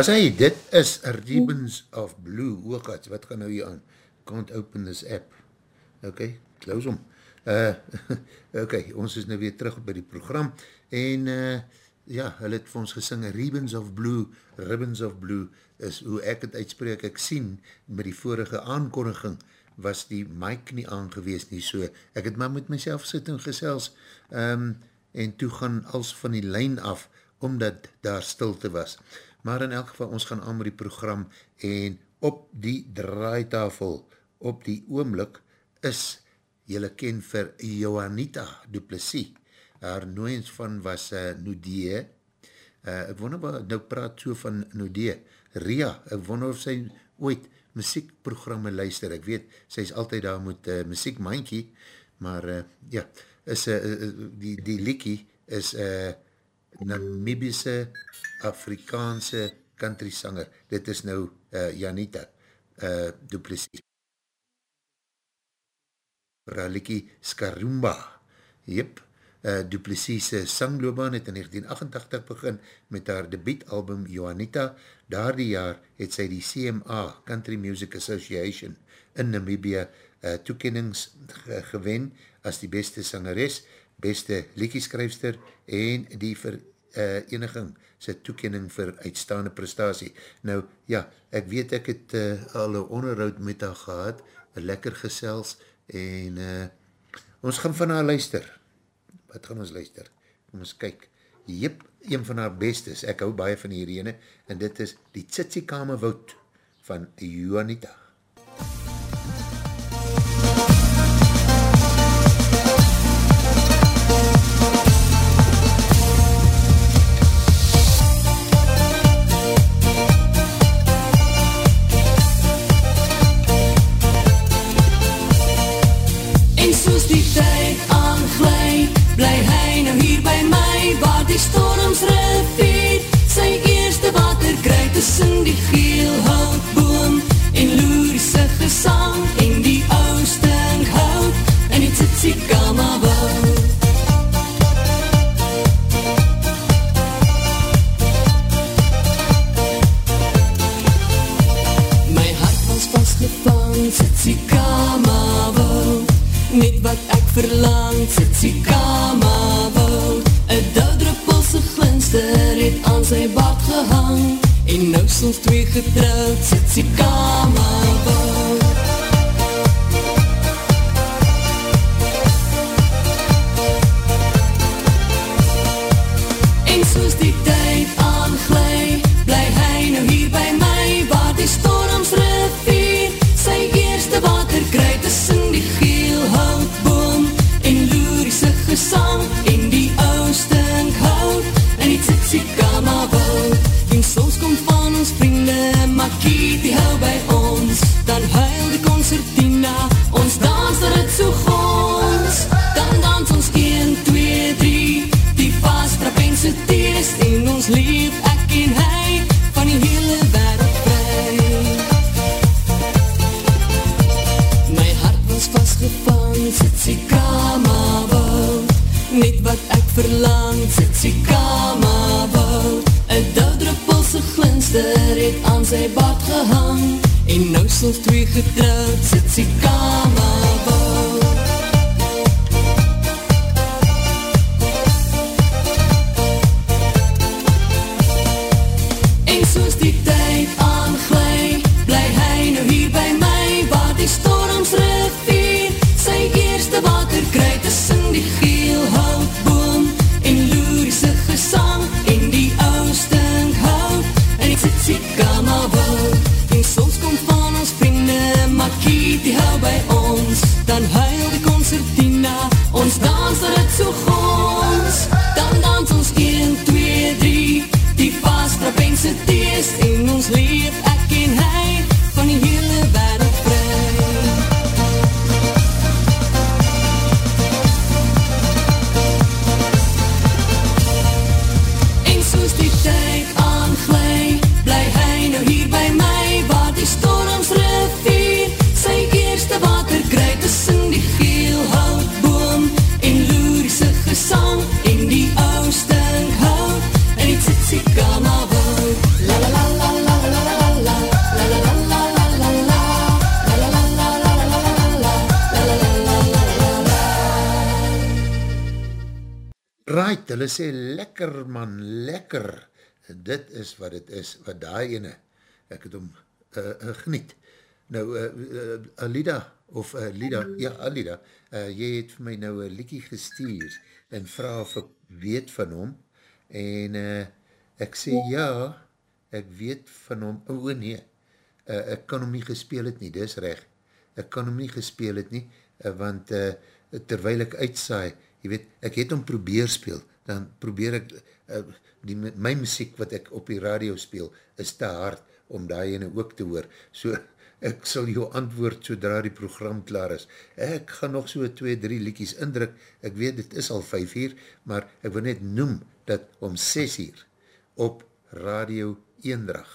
Sê dit is Ribbons of Blue, oogats, wat gaan nou hier aan? Can't open this app. Ok, close om. Uh, ok, ons is nou weer terug by die program, en uh, ja, hulle het vir ons gesing, Ribbons of Blue, Ribbons of Blue, is hoe ek het uitspreek, ek sien, met die vorige aankondiging, was die mic nie aangewees nie, so ek het maar met myself sit en gesels, um, en toe gaan als van die lijn af, omdat daar stilte was maar in elk geval, ons gaan aan met die program en op die draaitafel, op die oomlik, is jylle ken vir Johanita Duplessis. Haar nooiens van was uh, Nudee. Uh, ek wonder wat, nou praat so van Nudee. Ria, ek wonder of sy ooit muziekprogramme luister. Ek weet, sy is altyd daar met uh, muziekmankie, maar uh, ja, is, uh, die, die liekie is uh, Namibische Afrikaanse country sanger. Dit is nou uh, Janita uh, Duplessis. Raliki Skarumba. Jep, uh, Duplessis sangloobaan het in 1988 begin met haar debietalbum Johanita. Daar die jaar het sy die CMA, Country Music Association, in Namibia uh, toekennings gewen as die beste sangeres, beste liekieskryfster en die vereniging uh, sy toekening vir uitstaande prestatie. Nou, ja, ek weet ek het uh, al een onderhoud met haar gehad, lekker gesels, en uh, ons gaan van haar luister. Wat gaan ons luister? Kom ons kyk. Jip, een van haar bestes, ek hou baie van hier ene, en dit is die Tsitsikame Woud van Juanita. tussen tsitsikama woud, een doudruppelse glinster het aan sy bad gehang, En nou soms twee getrouwd sit. Sy die hou by ons Dan huil die concertina. Ons dans dat het so gons. Dan dans ons 1, 2, 3 Die vasttrap en sy tees En ons leef ek en hy Van die hele wereld vry. My hart was vastgevang Sit sy kama woud Net wat ek verlang Sit sy kama Een glinster het aan sy bad gehang En nou soms twee getrouwd sit sy kama woud lekker. Dit is wat het is, wat daai ene, ek het om uh, uh, geniet. Nou, uh, uh, Alida, of uh, Lida, ja, Alida, uh, jy het vir my nou een liekie gestuur en vraag of ek weet van hom en uh, ek sê ja, ek weet van hom, o oh, nee, uh, ek kan hom nie gespeel het nie, dis recht, ek kan hom nie gespeel het nie, uh, want uh, terwijl ek uitsaai, jy weet, ek het hom probeer speel, dan probeer ek, uh, die, my muziek wat ek op die radio speel, is te hard om daai ene ook te hoor, so ek sal jou antwoord sodra die program klaar is. Ek gaan nog so 2-3 liekies indruk, ek weet dit is al 5 uur, maar ek wil net noem dat om 6 uur op radio Eendrag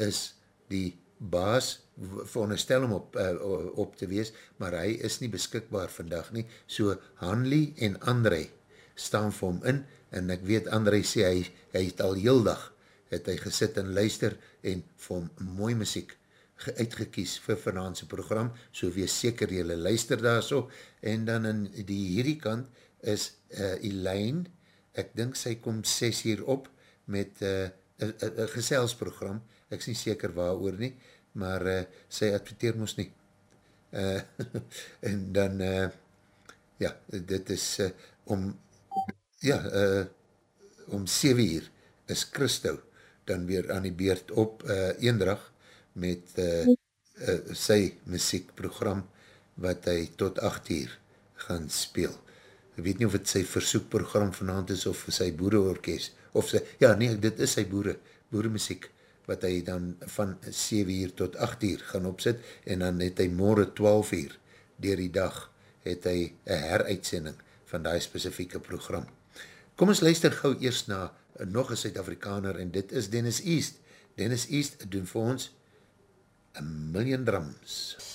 is die baas veronderstel om op, uh, op te wees, maar hy is nie beskikbaar vandag nie, so Hanley en André staan vir hom in, en ek weet André sê, hy, hy het al heel dag, het hy gesit en luister, en vir hom mooi muziek uitgekies vir vanavondse program, so wees seker jylle luister daar so, en dan in die hierdie kant is uh, Elaine, ek dink sy kom 6 hier op, met een uh, uh, geselsprogram, ek is nie seker waar oor nie, maar uh, sy adverteer moes nie. Uh, en dan, uh, ja, dit is uh, om, ja, uh, om 7 uur is Christo dan weer aan die beurt op uh, Eendrag met uh, uh, sy muziekprogram wat hy tot 8 uur gaan speel. Ek weet nie of het sy versoekprogram vanavond is of sy boereorkest, of sy, ja nee, dit is sy boere, boeremuziek wat hy dan van 7 uur tot 8 uur gaan opzit en dan het hy morgen 12 uur dier die dag het hy een heruitsending van die specifieke program. Kom ons luister gauw eerst na nog een Suid-Afrikaner en dit is Dennis East. Dennis East doen vir ons A Million Drums. You've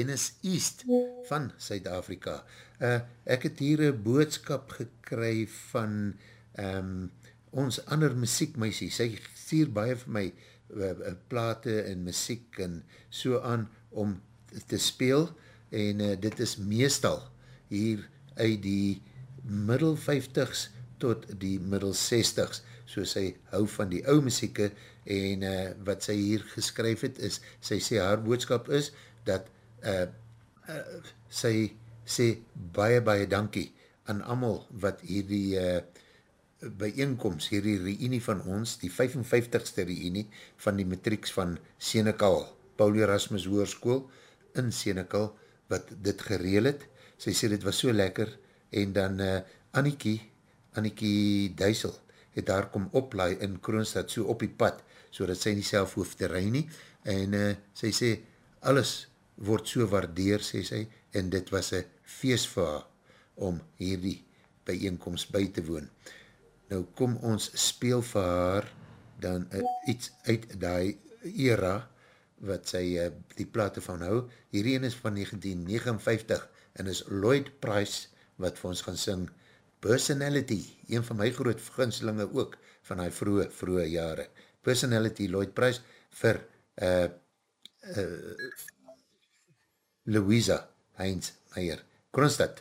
Dennis East van Suid-Afrika. Uh, ek het hier een boodskap gekry van um, ons ander muziekmeisie. Sy stuur baie vir my uh, uh, plate en muziek en so aan om te speel en uh, dit is meestal hier uit die middel 50s tot die middel 60s, so sy hou van die ou muzieke en uh, wat sy hier geskryf het is, sy sê haar boodskap is, dat uh, uh, sy sê baie baie dankie aan amal wat hierdie uh, bijeenkomst, hierdie reunie van ons, die 55ste reunie van die matrieks van Senekal, Paul Erasmus Hoorskoel in Senekal, wat dit gereel het. Sy sê dit was so lekker en dan uh, Annikie, Annikie Duisel, het daar kom oplaai in Kroonstad so op die pad, so dat sy nie self hoef te rij nie, en uh, sy sê, alles word so waardeer, sê sy, en dit was een feest vir haar, om hierdie bijeenkomst by te woon. Nou kom ons speel vir haar, dan uh, iets uit die era, wat sy uh, die plate van hou, hierdie is van 1959, en is Lloyd Price, wat vir ons gaan sing, Personality, een van my groot ginslinge ook, van die vroege, vroege jare. Personality, Lloyd Price, vir uh, uh, Louisa Heinz Meyer. Kronstad.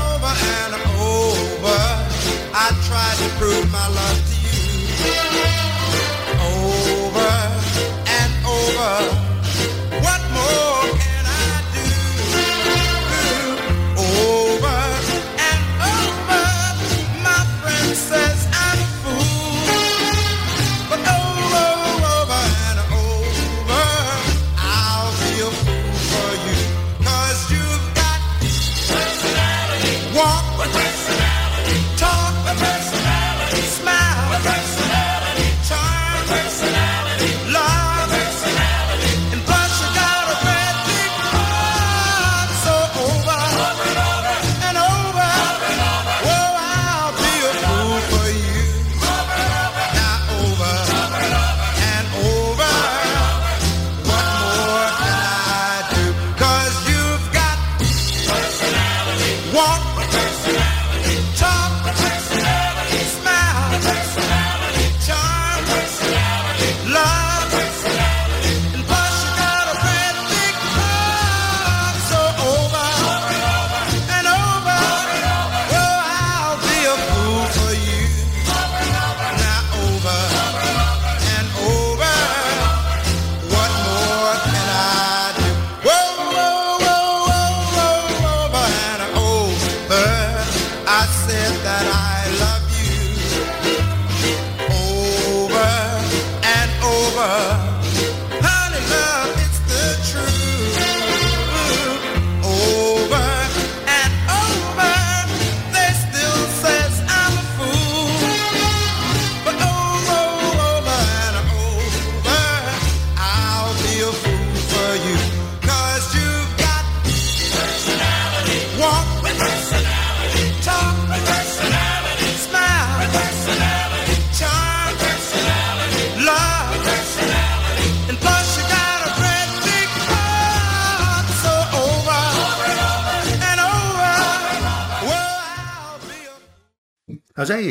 Over and over, I tried to prove my love to you. Over and over.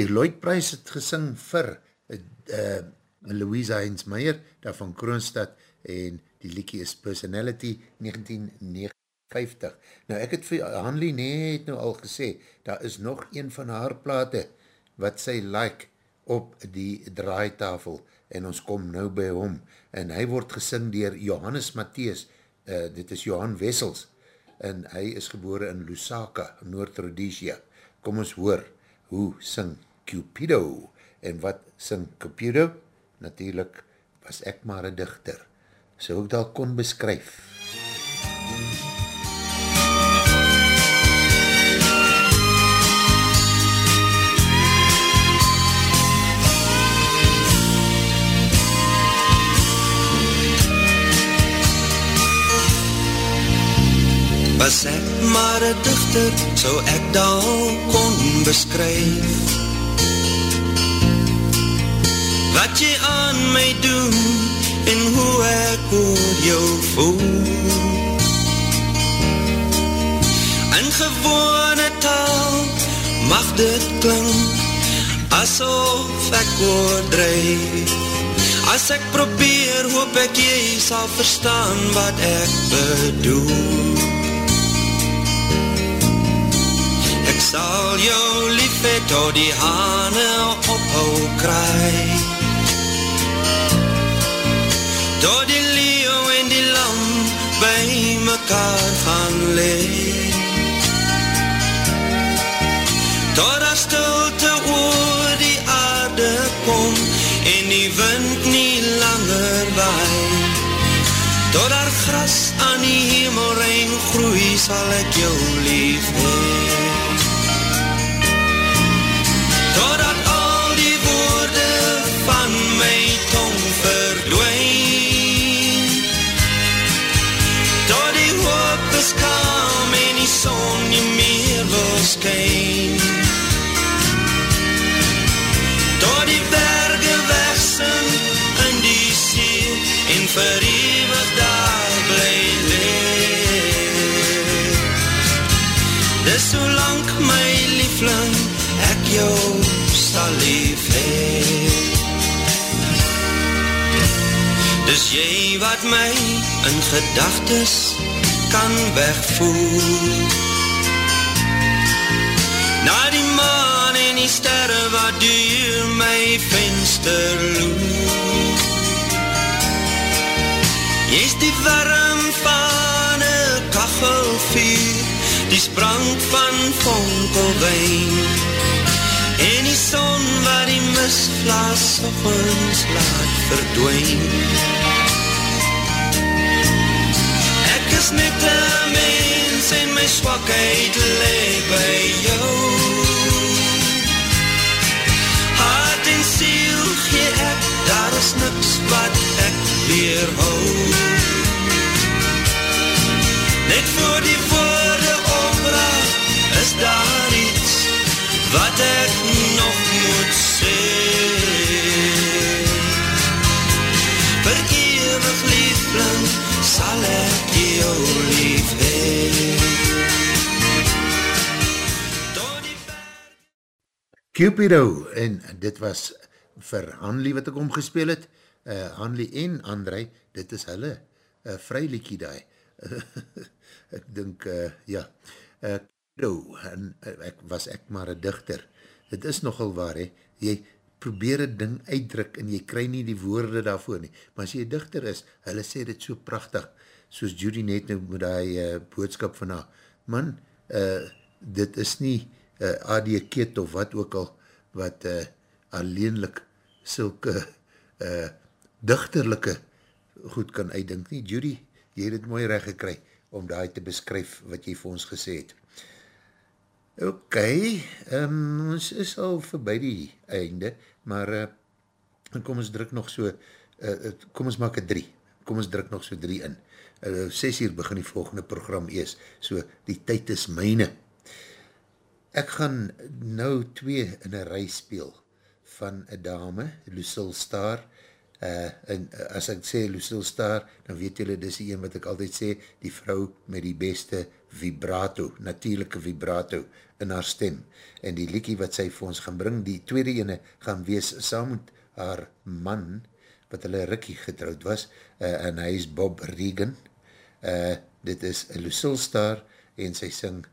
Hy, Lloyd Price het gesing vir uh, Louisa Heinz Meyer, daar van Kroonstad, en die liekie is Personality 1959. Nou ek het vir Hanlie net nou al gesê, daar is nog een van haar plate, wat sy like op die draaitafel, en ons kom nou by hom, en hy word gesing dier Johannes Matthies, uh, dit is Johan Wessels, en hy is gebore in Lusaka, Noord-Rhodesia. Kom ons hoor, hoe sing Cupido, en wat sing Cupido? Natuurlijk was ek maar een dichter, so ek dat kon beskryf. Was ek maar een dichter, so ek dan kon beskryf. Wat jy aan my doen en hoe ek oor jou voel. In gewone taal mag dit klink asof ek oordrijf. As ek probeer, hoop ek jy sal verstaan wat ek bedoel. Ek sal jou lief hê tot die hane ophou kry. Tot die leeuw en die lam by mekaar gaan leef. Tot daar stilte oor die aarde kom en die wind nie langer waai. Tot daar gras aan die hemelrein groei sal ek jou lief hee. Wat my in gedagtes kan wegvoer. Na die maan en die sterre wat duur my venster loer. Jy's die warm van een kachelvuur, die sprang van vonkelwijn. En die son wat die misvlaas op ons laat verdwijn. Is net een mens en my swakheid leek by jou. Hart en siel gee ek, daar is niks wat ek weer hou. Net voor die woorde omraak, is daar iets wat ek nog moet sê. Vir eeuwig liefling sal ek Cupido, en dit was vir Hanley wat ek omgespeel het, uh, Hanley en André, dit is hulle, uh, vryliekie daai. ek dink, uh, ja, uh, Cupido, en uh, ek, was ek maar een dichter. Dit is nogal waar, he. jy probeer een ding uitdruk en jy kry nie die woorde daarvoor nie. Maar as jy een dichter is, hulle sê dit so prachtig, soos Judy net nou met die uh, boodskap van haar, man, uh, dit is nie uh, A.D. Keet of wat ook al, wat uh, alleenlik sulke uh, dichterlijke goed kan uitdink nie. Judy, jy het het mooi recht gekry om daar te beskryf wat jy vir ons gesê het. Ok, um, ons is al voorbij die einde, maar uh, kom ons druk nog so, uh, kom ons maak het drie, kom ons druk nog so drie in. Uh, ses uur begin die volgende program ees, so die tyd is myne. Ek gaan nou twee in een rij speel van een dame, Lucille Star, uh, en as ek sê Lucille Star, dan weet julle, dis die een wat ek altyd sê, die vrou met die beste vibrato, natuurlijke vibrato in haar stem, en die liekie wat sy vir ons gaan bring, die tweede ene gaan wees saam met haar man, wat hulle Ricky getrouwd was, uh, en hy is Bob Regan, uh, dit is Lucille Star, en sy sing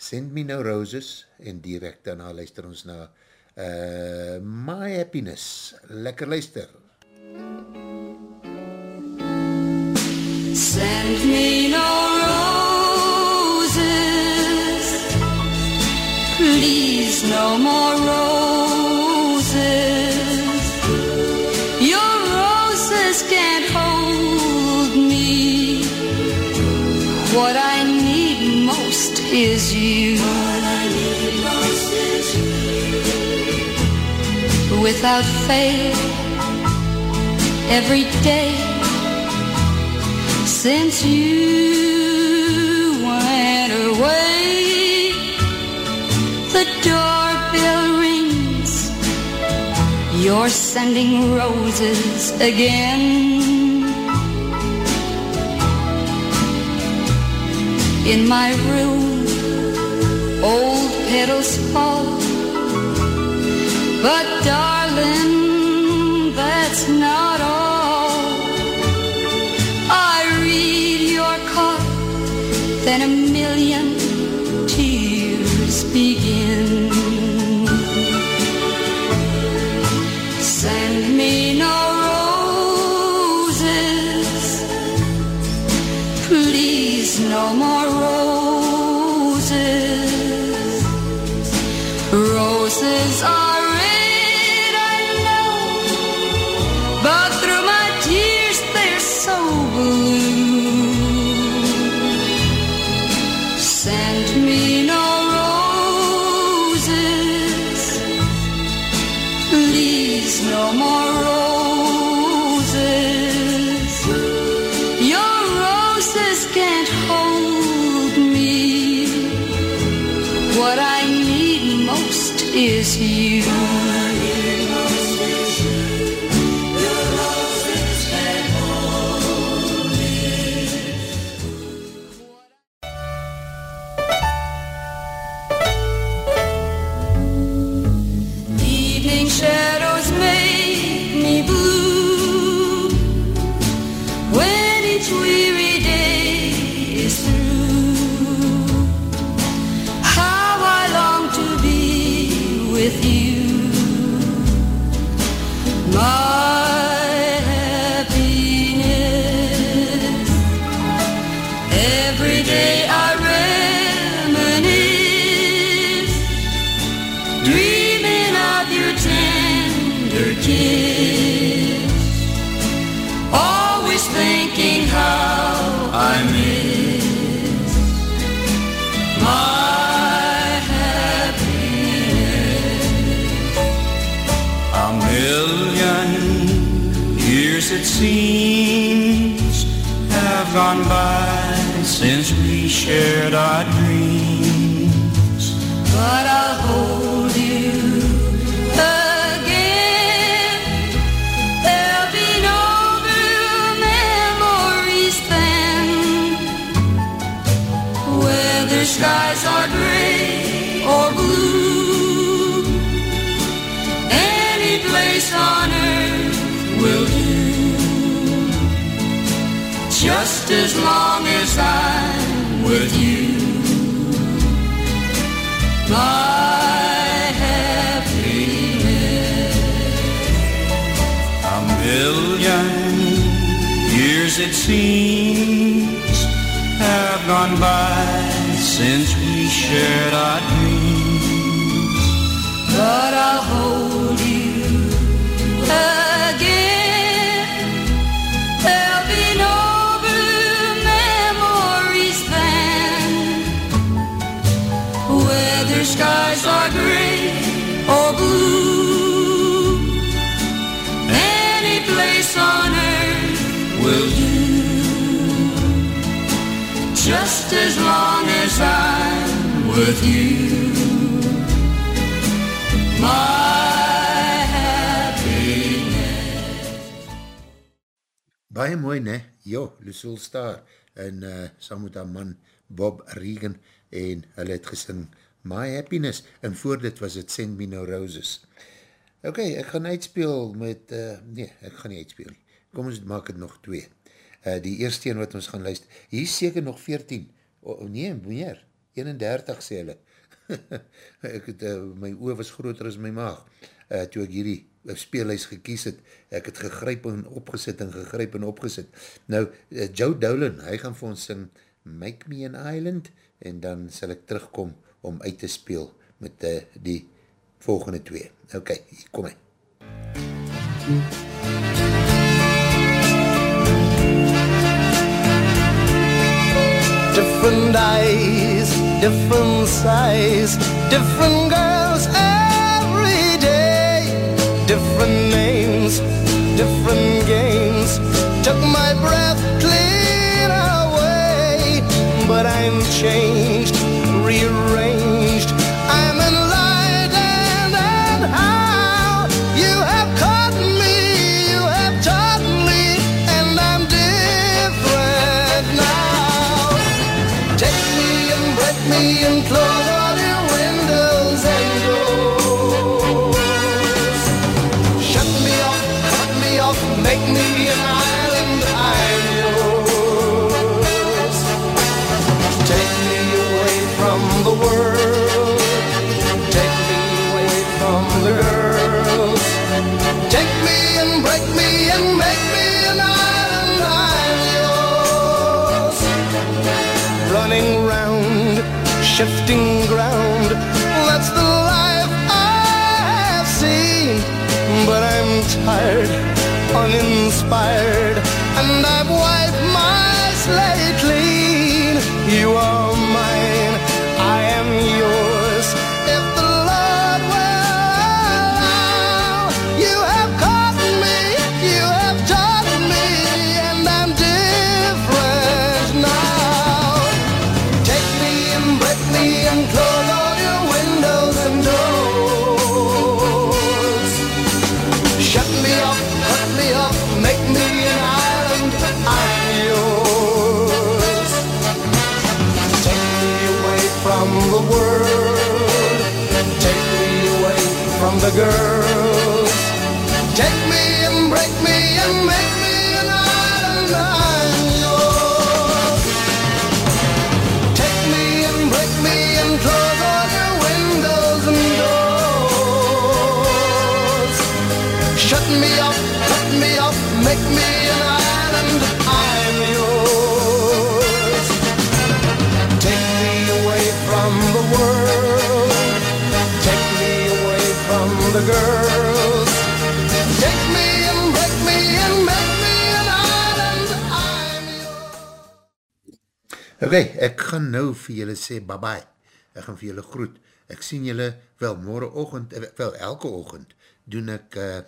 Send Me No Roses, en direct daarna luister ons na uh, My Happiness. Lekker luister. Send me no roses, please no more roses. Without fail, every day since you went away, the doorbell rings. Your You're sending roses again. In my room, old petals fall. But darling, that's not all. I read your card, then a million years it seems have gone by since we shared our dreams. But I'll hold you again. There'll be no blue memories then. Skies are gray Just as long as I'm with you my happiness. A million years it seems have gone by since we shared our dreams. But I'll hold Just as long as I'm with you, my happiness. Baie mooi, ne? Jo, Lucille Star en uh, saam met haar man Bob Regan en hulle het gesing My Happiness en voor dit was het Send Me No Roses. Ok, ek gaan uitspeel met, uh, nee, ek gaan nie uitspeel nie. Kom ons maak het nog twee. Uh, die eerste een wat ons gaan luister, hier is seker nog 14, oh, nee, meer, 31 sê hulle. ek het, uh, my oor was groter as my maag, uh, toe ek hierdie speelhuis gekies het, ek het gegryp en opgesit en gegryp en opgesit. Nou, uh, Joe Dolan, hy gaan vir ons sing Make Me an Island, en dan sal ek terugkom om uit te speel met uh, die volgende twee. Ok, kom hy. Different eyes, different size, different girls every day, different names, different games. Took my breath clean away, but I'm changed, tired, uninspired, and I've wiped my slate clean. You are Ok, ek gaan nou vir julle sê bye-bye. Ek gaan vir julle groet. Ek sien julle wel morgenochtend, eh, wel elke ochend, doen ek uh,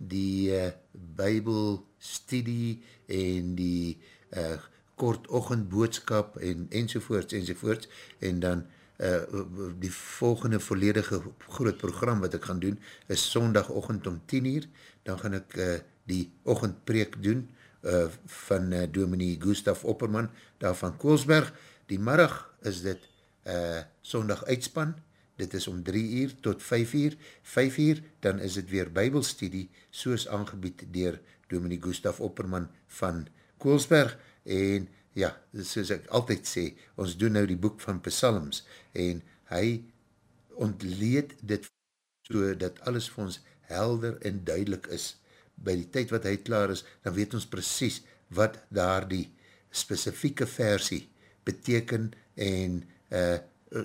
die uh, Bijbel studie en die uh, kort ochendboodskap en enzovoorts enzovoorts en dan uh, die volgende volledige groot program wat ek gaan doen is sondagochtend om 10 uur, dan gaan ek uh, die ochendpreek doen uh, van uh, dominee Gustaf Opperman daar van Koolsberg. Die middag is dit uh, sondag uitspan, dit is om 3 uur tot 5 uur, 5 uur, dan is dit weer bybelstudie, soos aangebied dier dominee Gustaf Opperman van Koolsberg, en ja, soos ek altyd sê, ons doen nou die boek van Psalms, en hy ontleed dit so dat alles vir ons helder en duidelik is. By die tyd wat hy klaar is, dan weet ons precies wat daar die specifieke versie beteken en uh, uh,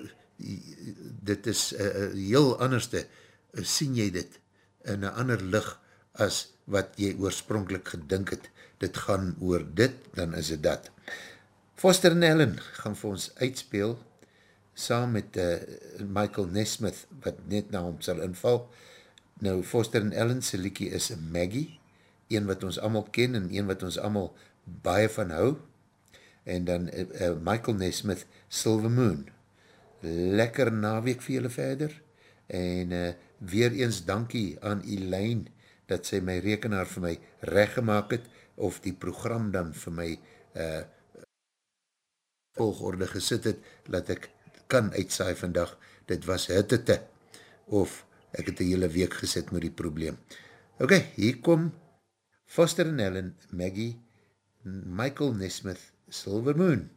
dit is uh, heel anderste, uh, sien jy dit in een ander licht as wat jy oorspronkelijk gedink het. Dit gaan oor dit, dan is het dat. Foster en Ellen gaan vir ons uitspeel saam met uh, Michael Nesmith, wat net na hom sal inval. Nou, Foster en Ellen sy liekie is Maggie, een wat ons allemaal ken en een wat ons allemaal baie van hou. En dan uh, uh, Michael Nesmith, Silver Moon. Lekker naweek vir julle verder. En uh, weer eens dankie aan Elaine, dat sy my rekenaar vir my reggemaak het, of die program dan vir my uh, volgorde gesit het, dat ek kan uitsaai vandag, dit was hittete, of ek het die hele week gesit met die probleem. Ok, hier kom Foster en Ellen, Maggie, Michael Nesmith, Silver Moon.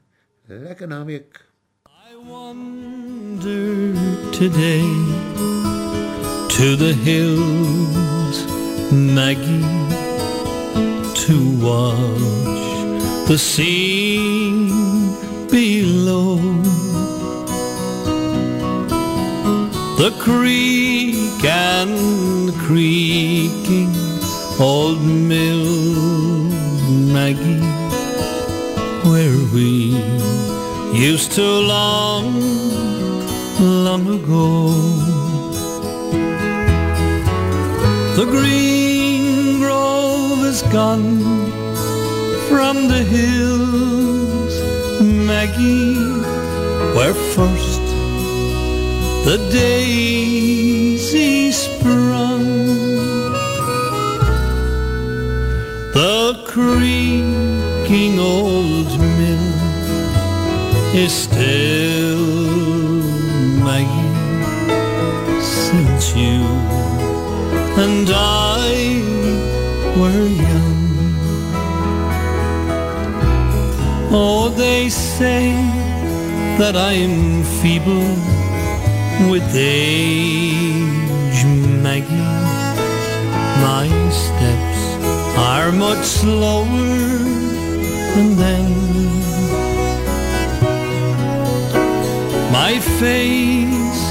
Lekker naweek. I wander today to the hills, Maggie, to watch the scene below. The creek and creaking old mill, Maggie, where we used to long, long ago. The green grove is gone from the hills, Maggie, where first the daisy sprung. The creaking old mill is still Maggie since you and I were young. Oh, they say that I'm feeble with age, Maggie. My steps are much slower than then. My face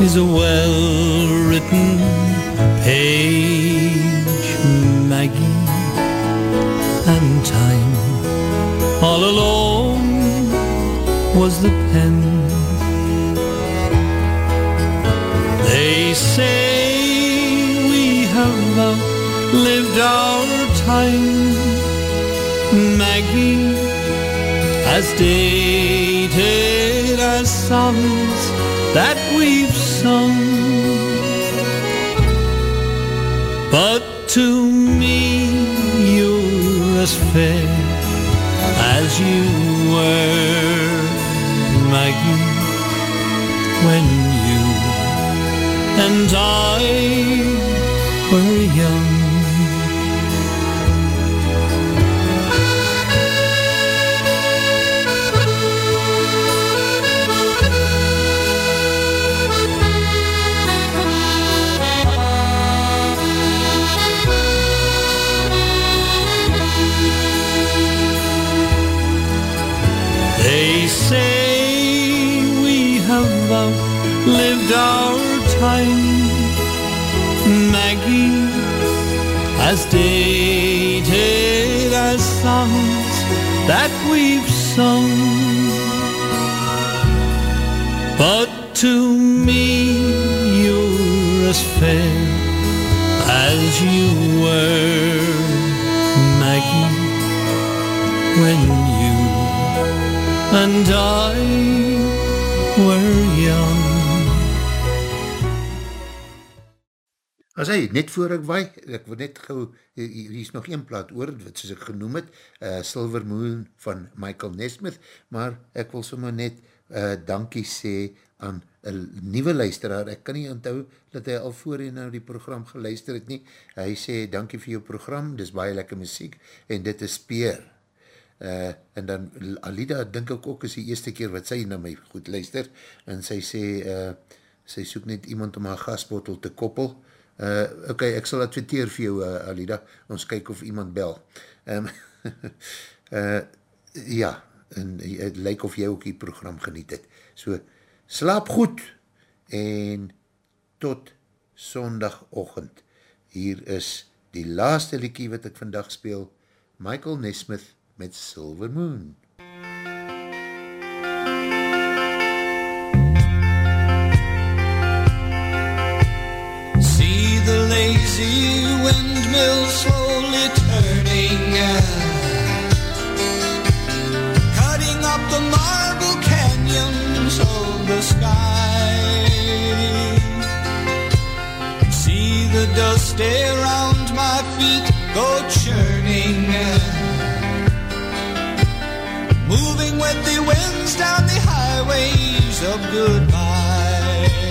is a well-written page, Maggie, and time all alone was the pen. They say we have uh, outlived our time, Maggie, as dated as songs that we've sung. But to me, you're as fair as you were, Maggie, and I were young. As dated as songs that we've sung. But to me, you're as fair as you were, Maggie, when you and I As hy, net voor ek waai, ek wil net gauw, hier is nog een plaat oor, wat soos ek genoem het, uh, Silver Moon van Michael Nesmith, maar ek wil sommer net uh, dankie sê aan een nieuwe luisteraar, ek kan nie onthou dat hy al voorheen na die program geluister het nie, hy sê dankie vir jou program, dis baie lekker muziek, en dit is Peer. Uh, en dan Alida, denk ek ook, is die eerste keer wat sy na my goed luister, en sy sê, uh, sy soek net iemand om haar gasbottel te koppel, uh, ok, ek sal adverteer vir jou, uh, Alida, ons kyk of iemand bel. Um, uh, ja, en het lyk of jy ook die program geniet het. So, slaap goed, en tot sondagochtend. Hier is die laaste liekie wat ek vandag speel, Michael Nesmith, met Silver Moon. Lazy windmill slowly turning, cutting up the marble canyons of the sky. See the dust around my feet go churning, moving with the winds down the highways of goodbye.